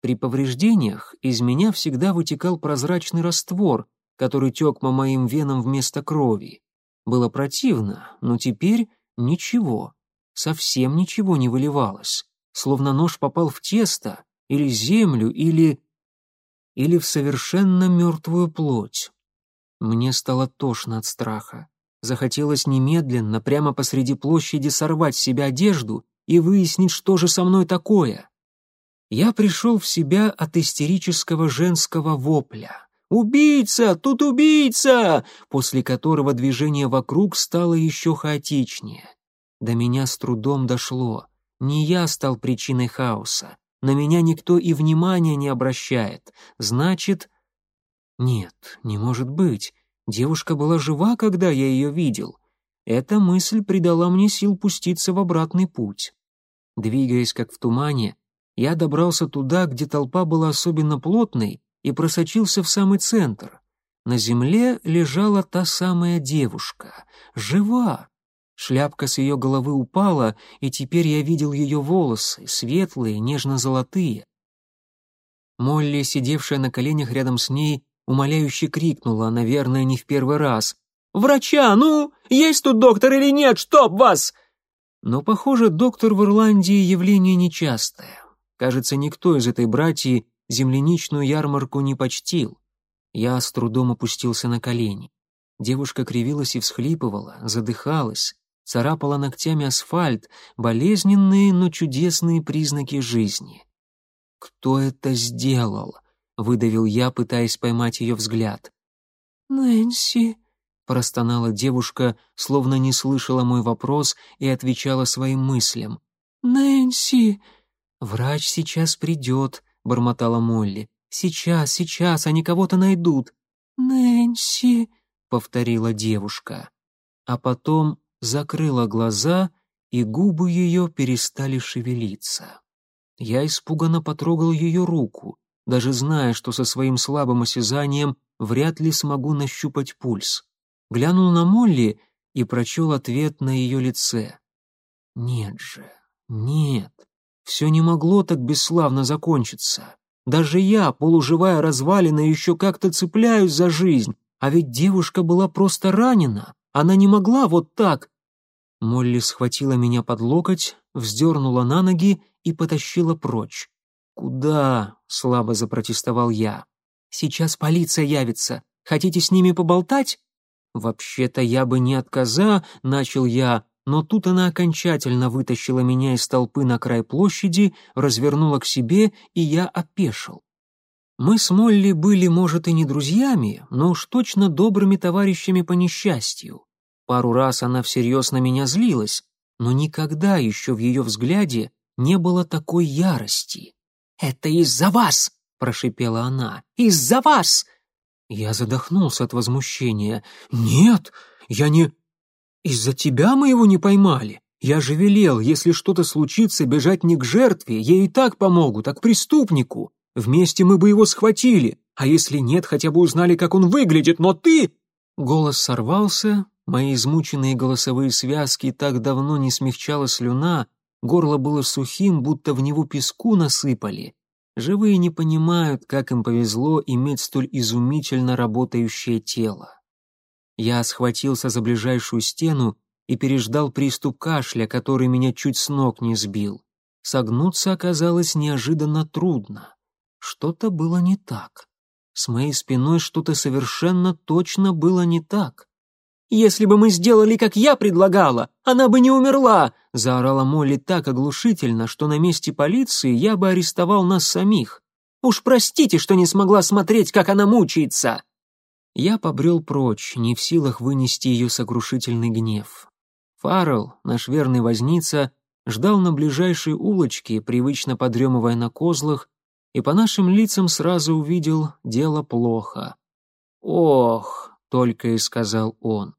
При повреждениях из меня всегда вытекал прозрачный раствор, который тек по моим венам вместо крови. Было противно, но теперь ничего, совсем ничего не выливалось, словно нож попал в тесто или землю, или... или в совершенно мертвую плоть. Мне стало тошно от страха. Захотелось немедленно, прямо посреди площади, сорвать с себя одежду и выяснить, что же со мной такое я пришел в себя от истерического женского вопля. «Убийца! Тут убийца!» после которого движение вокруг стало еще хаотичнее. До меня с трудом дошло. Не я стал причиной хаоса. На меня никто и внимания не обращает. Значит... Нет, не может быть. Девушка была жива, когда я ее видел. Эта мысль придала мне сил пуститься в обратный путь. Двигаясь как в тумане, я добрался туда, где толпа была особенно плотной, и просочился в самый центр. На земле лежала та самая девушка, жива. Шляпка с ее головы упала, и теперь я видел ее волосы, светлые, нежно-золотые. Молли, сидевшая на коленях рядом с ней, умоляюще крикнула, наверное, не в первый раз. «Врача, ну! Есть тут доктор или нет? Чтоб вас!» Но, похоже, доктор в Ирландии явление нечастое. Кажется, никто из этой братьи земляничную ярмарку не почтил. Я с трудом опустился на колени. Девушка кривилась и всхлипывала, задыхалась, царапала ногтями асфальт, болезненные, но чудесные признаки жизни. «Кто это сделал?» — выдавил я, пытаясь поймать ее взгляд. «Нэнси», — простонала девушка, словно не слышала мой вопрос и отвечала своим мыслям. «Нэнси!» «Врач сейчас придет», — бормотала Молли. «Сейчас, сейчас, они кого-то найдут». «Нэнси», — повторила девушка. А потом закрыла глаза, и губы ее перестали шевелиться. Я испуганно потрогал ее руку, даже зная, что со своим слабым осязанием вряд ли смогу нащупать пульс. Глянул на Молли и прочел ответ на ее лице. «Нет же, нет, все не могло так бесславно закончиться. Даже я, полуживая развалина, еще как-то цепляюсь за жизнь, а ведь девушка была просто ранена, она не могла вот так. Молли схватила меня под локоть, вздернула на ноги и потащила прочь. «Куда?» — слабо запротестовал я. «Сейчас полиция явится. Хотите с ними поболтать?» «Вообще-то я бы не отказа», — начал я, но тут она окончательно вытащила меня из толпы на край площади, развернула к себе, и я опешил. Мы с Молли были, может, и не друзьями, но уж точно добрыми товарищами по несчастью. Пару раз она всерьез на меня злилась, но никогда еще в ее взгляде не было такой ярости. «Это из-за вас!» — прошипела она. «Из-за вас!» Я задохнулся от возмущения. «Нет, я не...» «Из-за тебя мы его не поймали. Я же велел, если что-то случится, бежать не к жертве, ей и так помогут, а к преступнику. Вместе мы бы его схватили, а если нет, хотя бы узнали, как он выглядит, но ты...» Голос сорвался, мои измученные голосовые связки так давно не смягчала слюна, горло было сухим, будто в него песку насыпали. Живые не понимают, как им повезло иметь столь изумительно работающее тело. Я схватился за ближайшую стену и переждал приступ кашля, который меня чуть с ног не сбил. Согнуться оказалось неожиданно трудно. Что-то было не так. С моей спиной что-то совершенно точно было не так. «Если бы мы сделали, как я предлагала, она бы не умерла!» — заорала Молли так оглушительно, что на месте полиции я бы арестовал нас самих. «Уж простите, что не смогла смотреть, как она мучается!» Я побрел прочь, не в силах вынести ее сокрушительный гнев. Фаррелл, наш верный возница, ждал на ближайшей улочке, привычно подремывая на козлах, и по нашим лицам сразу увидел дело плохо. «Ох», — только и сказал он.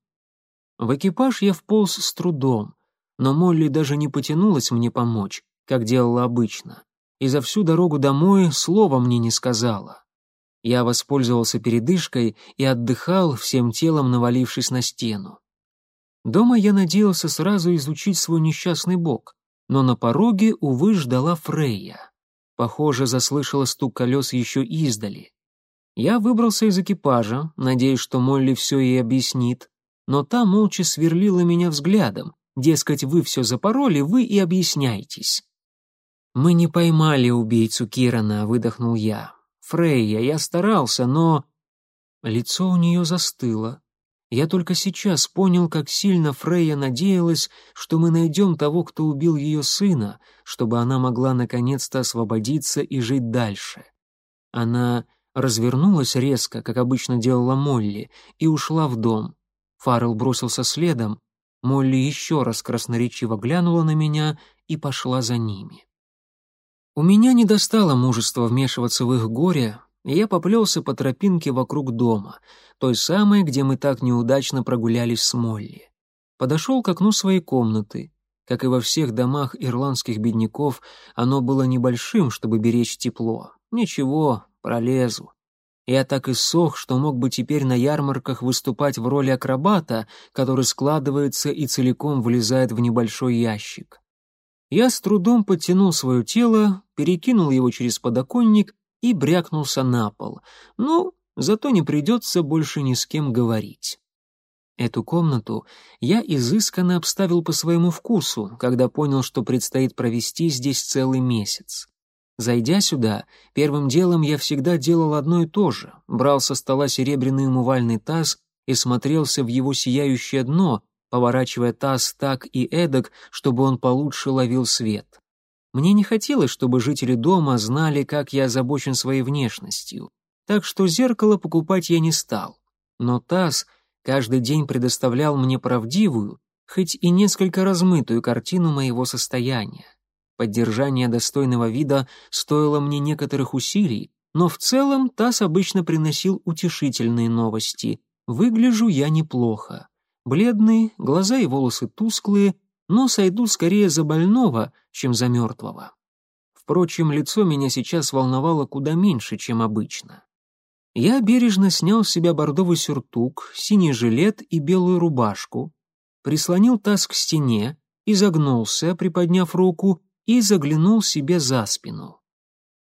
В экипаж я вполз с трудом, но Молли даже не потянулась мне помочь, как делала обычно, и за всю дорогу домой слова мне не сказала. Я воспользовался передышкой и отдыхал, всем телом навалившись на стену. Дома я надеялся сразу изучить свой несчастный бок, но на пороге, увы, ждала Фрейя. Похоже, заслышала стук колес еще издали. Я выбрался из экипажа, надеясь, что Молли все ей объяснит, но та молча сверлила меня взглядом, дескать, вы все запороли, вы и объясняйтесь. «Мы не поймали убийцу Кирана», — выдохнул я. «Фрейя, я старался, но...» Лицо у нее застыло. Я только сейчас понял, как сильно Фрейя надеялась, что мы найдем того, кто убил ее сына, чтобы она могла наконец-то освободиться и жить дальше. Она развернулась резко, как обычно делала Молли, и ушла в дом. Фаррелл бросился следом. Молли еще раз красноречиво глянула на меня и пошла за ними. У меня не достало мужества вмешиваться в их горе, и я поплелся по тропинке вокруг дома, той самой, где мы так неудачно прогулялись с Молли. Подошел к окну своей комнаты. Как и во всех домах ирландских бедняков, оно было небольшим, чтобы беречь тепло. Ничего, пролезу. Я так и сох, что мог бы теперь на ярмарках выступать в роли акробата, который складывается и целиком влезает в небольшой ящик. Я с трудом подтянул свое тело, перекинул его через подоконник и брякнулся на пол. Ну, зато не придется больше ни с кем говорить. Эту комнату я изысканно обставил по своему вкусу, когда понял, что предстоит провести здесь целый месяц. Зайдя сюда, первым делом я всегда делал одно и то же, брал со стола серебряный умывальный таз и смотрелся в его сияющее дно, поворачивая таз так и эдак, чтобы он получше ловил свет. Мне не хотелось, чтобы жители дома знали, как я озабочен своей внешностью, так что зеркало покупать я не стал. Но таз каждый день предоставлял мне правдивую, хоть и несколько размытую картину моего состояния. Поддержание достойного вида стоило мне некоторых усилий, но в целом таз обычно приносил утешительные новости. Выгляжу я неплохо. Бледный, глаза и волосы тусклые, но сойду скорее за больного, чем за мертвого. Впрочем, лицо меня сейчас волновало куда меньше, чем обычно. Я бережно снял с себя бордовый сюртук, синий жилет и белую рубашку, прислонил таз к стене, изогнулся, приподняв руку, и заглянул себе за спину.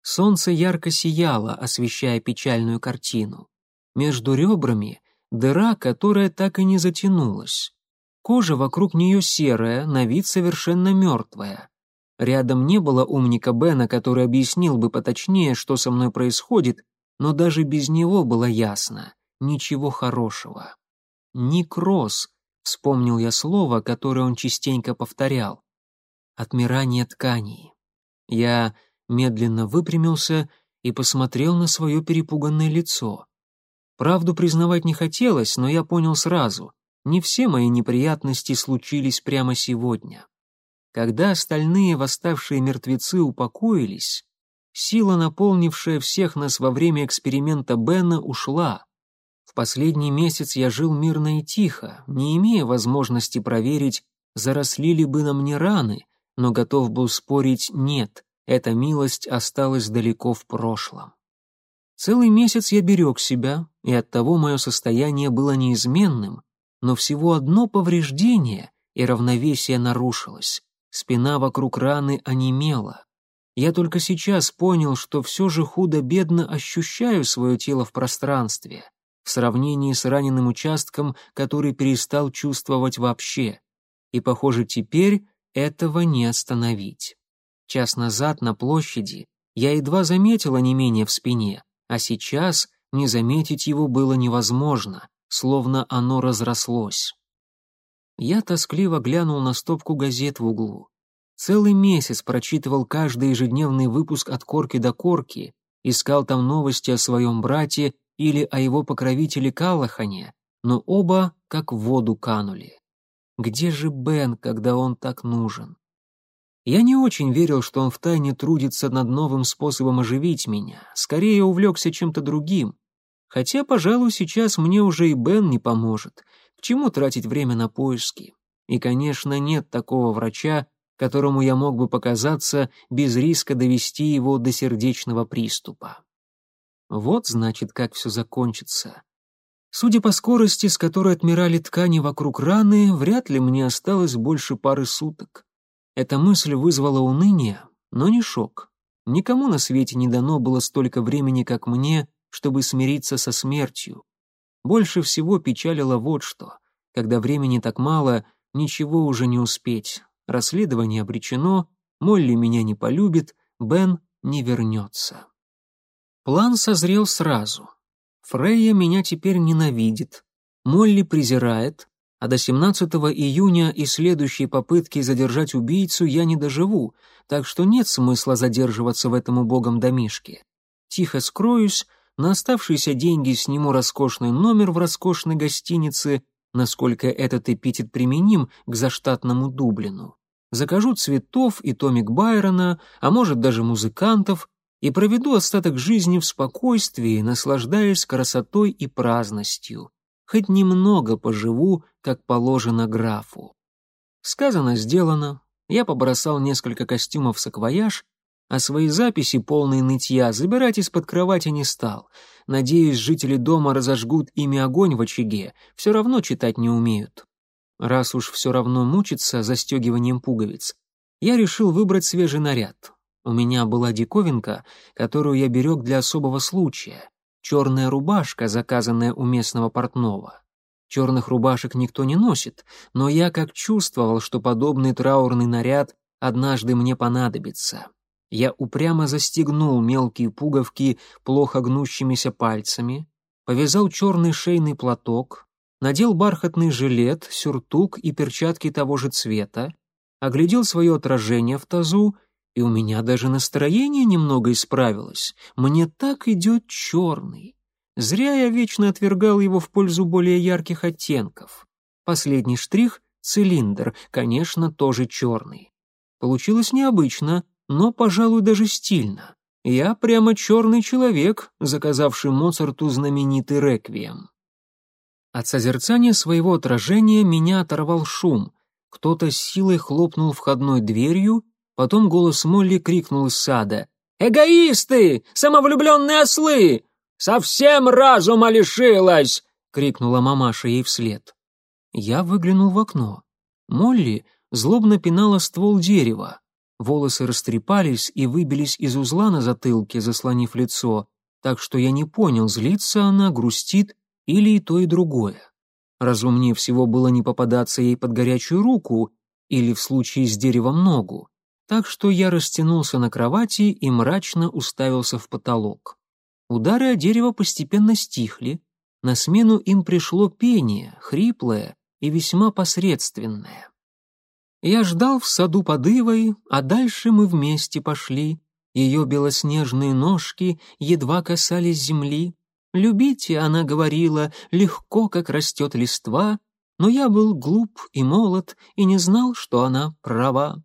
Солнце ярко сияло, освещая печальную картину. Между ребрами дыра, которая так и не затянулась. Кожа вокруг нее серая, на вид совершенно мертвая. Рядом не было умника Бена, который объяснил бы поточнее, что со мной происходит, но даже без него было ясно — ничего хорошего. «Некроз», — вспомнил я слово, которое он частенько повторял. «Отмирание тканей». Я медленно выпрямился и посмотрел на свое перепуганное лицо. Правду признавать не хотелось, но я понял сразу — не все мои неприятности случились прямо сегодня. Когда остальные восставшие мертвецы упокоились, сила, наполнившая всех нас во время эксперимента Бена, ушла. В последний месяц я жил мирно и тихо, не имея возможности проверить, заросли ли бы на мне раны, но готов был спорить «нет», эта милость осталась далеко в прошлом. Целый месяц я берег себя, и оттого мое состояние было неизменным, но всего одно повреждение, и равновесие нарушилось. Спина вокруг раны онемела. Я только сейчас понял, что все же худо-бедно ощущаю свое тело в пространстве, в сравнении с раненым участком, который перестал чувствовать вообще. И, похоже, теперь этого не остановить. Час назад на площади я едва заметила онемение в спине, а сейчас не заметить его было невозможно словно оно разрослось. Я тоскливо глянул на стопку газет в углу. Целый месяц прочитывал каждый ежедневный выпуск от корки до корки, искал там новости о своем брате или о его покровителе Калахане, но оба как в воду канули. Где же Бен, когда он так нужен? Я не очень верил, что он втайне трудится над новым способом оживить меня, скорее увлекся чем-то другим. Хотя, пожалуй, сейчас мне уже и Бен не поможет. К чему тратить время на поиски? И, конечно, нет такого врача, которому я мог бы показаться без риска довести его до сердечного приступа. Вот, значит, как все закончится. Судя по скорости, с которой отмирали ткани вокруг раны, вряд ли мне осталось больше пары суток. Эта мысль вызвала уныние, но не шок. Никому на свете не дано было столько времени, как мне, чтобы смириться со смертью. Больше всего печалило вот что. Когда времени так мало, ничего уже не успеть. Расследование обречено, Молли меня не полюбит, Бен не вернется. План созрел сразу. Фрейя меня теперь ненавидит, Молли презирает, а до 17 июня и следующей попытки задержать убийцу я не доживу, так что нет смысла задерживаться в этом убогом домишке. Тихо скроюсь, на оставшиеся деньги сниму роскошный номер в роскошной гостинице, насколько этот эпитет применим к заштатному Дублину. Закажу цветов и томик Байрона, а может даже музыкантов, и проведу остаток жизни в спокойствии, наслаждаясь красотой и праздностью хоть немного поживу, как положено графу. Сказано, сделано. Я побросал несколько костюмов в саквояж, а свои записи, полные нытья, забирать из-под кровати не стал. Надеюсь, жители дома разожгут ими огонь в очаге, все равно читать не умеют. Раз уж все равно мучиться застегиванием пуговиц, я решил выбрать свежий наряд. У меня была диковинка, которую я берег для особого случая черная рубашка, заказанная у местного портного. Черных рубашек никто не носит, но я как чувствовал, что подобный траурный наряд однажды мне понадобится. Я упрямо застегнул мелкие пуговки плохо гнущимися пальцами, повязал черный шейный платок, надел бархатный жилет, сюртук и перчатки того же цвета, оглядел свое отражение в тазу и у меня даже настроение немного исправилось. Мне так идет черный. Зря я вечно отвергал его в пользу более ярких оттенков. Последний штрих — цилиндр, конечно, тоже черный. Получилось необычно, но, пожалуй, даже стильно. Я прямо черный человек, заказавший Моцарту знаменитый реквием. От созерцания своего отражения меня оторвал шум. Кто-то силой хлопнул входной дверью, Потом голос Молли крикнул из сада. «Эгоисты! Самовлюбленные ослы! Совсем разума лишилась!» — крикнула мамаша ей вслед. Я выглянул в окно. Молли злобно пинала ствол дерева. Волосы растрепались и выбились из узла на затылке, заслонив лицо, так что я не понял, злится она, грустит или и то, и другое. Разумнее всего было не попадаться ей под горячую руку или, в случае с деревом, ногу так что я растянулся на кровати и мрачно уставился в потолок. Удары о дерево постепенно стихли, на смену им пришло пение, хриплое и весьма посредственное. Я ждал в саду под ивой, а дальше мы вместе пошли. Ее белоснежные ножки едва касались земли. «Любите», — она говорила, — «легко, как растет листва», но я был глуп и молод и не знал, что она права.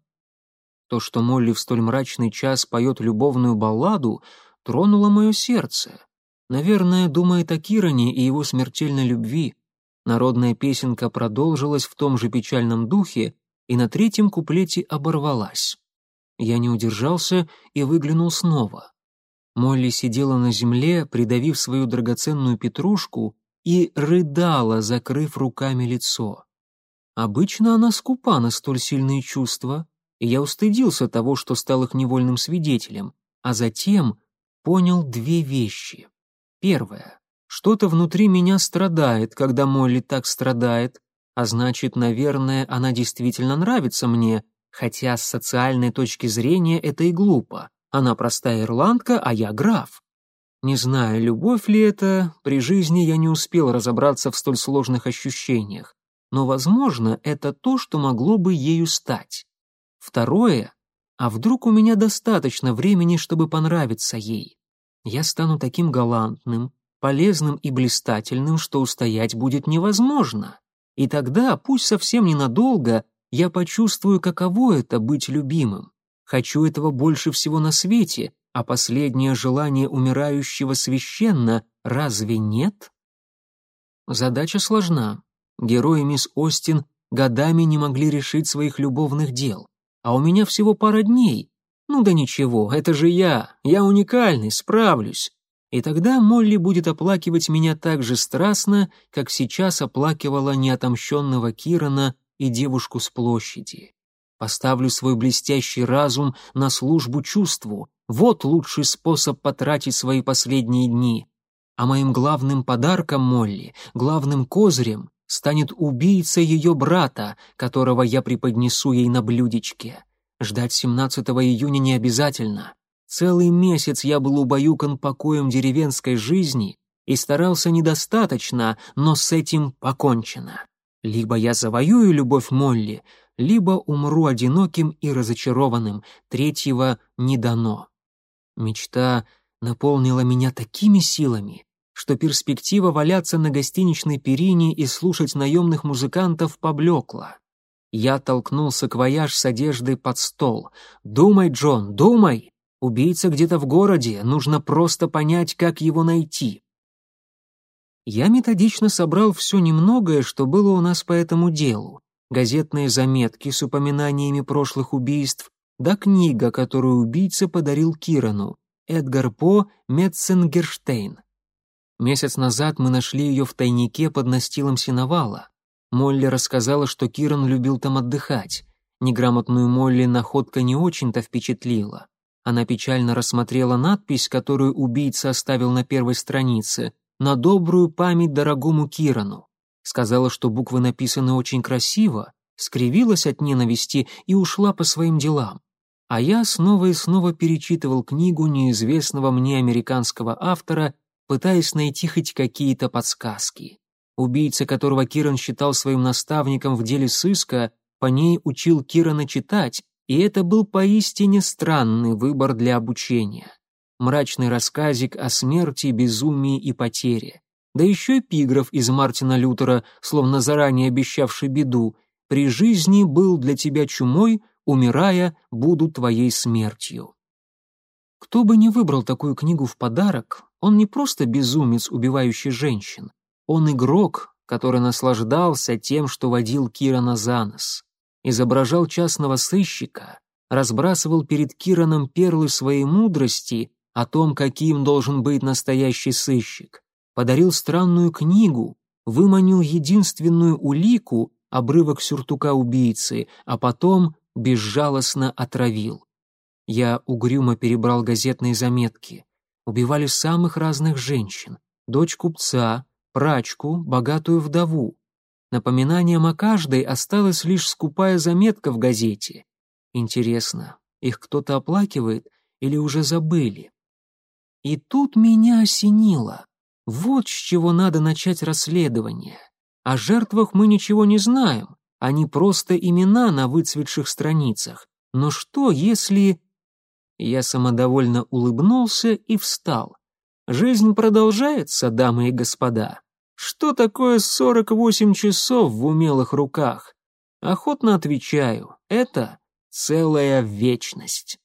То, что Молли в столь мрачный час поет любовную балладу, тронуло мое сердце. Наверное, думает о Киране и его смертельной любви. Народная песенка продолжилась в том же печальном духе и на третьем куплете оборвалась. Я не удержался и выглянул снова. Молли сидела на земле, придавив свою драгоценную петрушку, и рыдала, закрыв руками лицо. Обычно она скупа на столь сильные чувства, и я устыдился того, что стал их невольным свидетелем, а затем понял две вещи. Первое. Что-то внутри меня страдает, когда Молли так страдает, а значит, наверное, она действительно нравится мне, хотя с социальной точки зрения это и глупо. Она простая ирландка, а я граф. Не знаю, любовь ли это, при жизни я не успел разобраться в столь сложных ощущениях, но, возможно, это то, что могло бы ею стать. Второе, а вдруг у меня достаточно времени, чтобы понравиться ей? Я стану таким галантным, полезным и блистательным, что устоять будет невозможно. И тогда, пусть совсем ненадолго, я почувствую, каково это быть любимым. Хочу этого больше всего на свете, а последнее желание умирающего священно, разве нет? Задача сложна. Герои мисс Остин годами не могли решить своих любовных дел. А у меня всего пара дней. Ну да ничего, это же я, я уникальный, справлюсь. И тогда Молли будет оплакивать меня так же страстно, как сейчас оплакивала неотомщенного Кирана и девушку с площади. Поставлю свой блестящий разум на службу чувству. Вот лучший способ потратить свои последние дни. А моим главным подарком Молли, главным козырем, станет убийца ее брата, которого я преподнесу ей на блюдечке. Ждать 17 июня не обязательно. Целый месяц я был убаюкан покоем деревенской жизни и старался недостаточно, но с этим покончено. Либо я завоюю любовь Молли, либо умру одиноким и разочарованным, третьего не дано. Мечта наполнила меня такими силами, что перспектива валяться на гостиничной перине и слушать наемных музыкантов поблекла. Я толкнул саквояж с одеждой под стол. «Думай, Джон, думай! Убийца где-то в городе, нужно просто понять, как его найти». Я методично собрал все немногое, что было у нас по этому делу. Газетные заметки с упоминаниями прошлых убийств, да книга, которую убийца подарил Кирану, Эдгар По Метценгерштейн. Месяц назад мы нашли ее в тайнике под настилом сеновала. Молли рассказала, что Киран любил там отдыхать. Неграмотную Молли находка не очень-то впечатлила. Она печально рассмотрела надпись, которую убийца оставил на первой странице, на добрую память дорогому Кирану. Сказала, что буквы написаны очень красиво, скривилась от ненависти и ушла по своим делам. А я снова и снова перечитывал книгу неизвестного мне американского автора пытаясь найти хоть какие-то подсказки. Убийца, которого Киран считал своим наставником в деле сыска, по ней учил Кирана читать, и это был поистине странный выбор для обучения. Мрачный рассказик о смерти, безумии и потере. Да еще эпиграф из Мартина Лютера, словно заранее обещавший беду «При жизни был для тебя чумой, умирая, буду твоей смертью». Кто бы ни выбрал такую книгу в подарок, он не просто безумец, убивающий женщин. Он игрок, который наслаждался тем, что водил Кирана за нос. Изображал частного сыщика, разбрасывал перед Кираном перлы своей мудрости о том, каким должен быть настоящий сыщик. Подарил странную книгу, выманил единственную улику, обрывок сюртука убийцы, а потом безжалостно отравил. Я угрюмо перебрал газетные заметки. Убивали самых разных женщин. Дочь купца, прачку, богатую вдову. Напоминанием о каждой осталась лишь скупая заметка в газете. Интересно, их кто-то оплакивает или уже забыли? И тут меня осенило. Вот с чего надо начать расследование. О жертвах мы ничего не знаем, они просто имена на выцветших страницах. Но что, если... Я самодовольно улыбнулся и встал. Жизнь продолжается, дамы и господа. Что такое 48 часов в умелых руках? Охотно отвечаю, это целая вечность.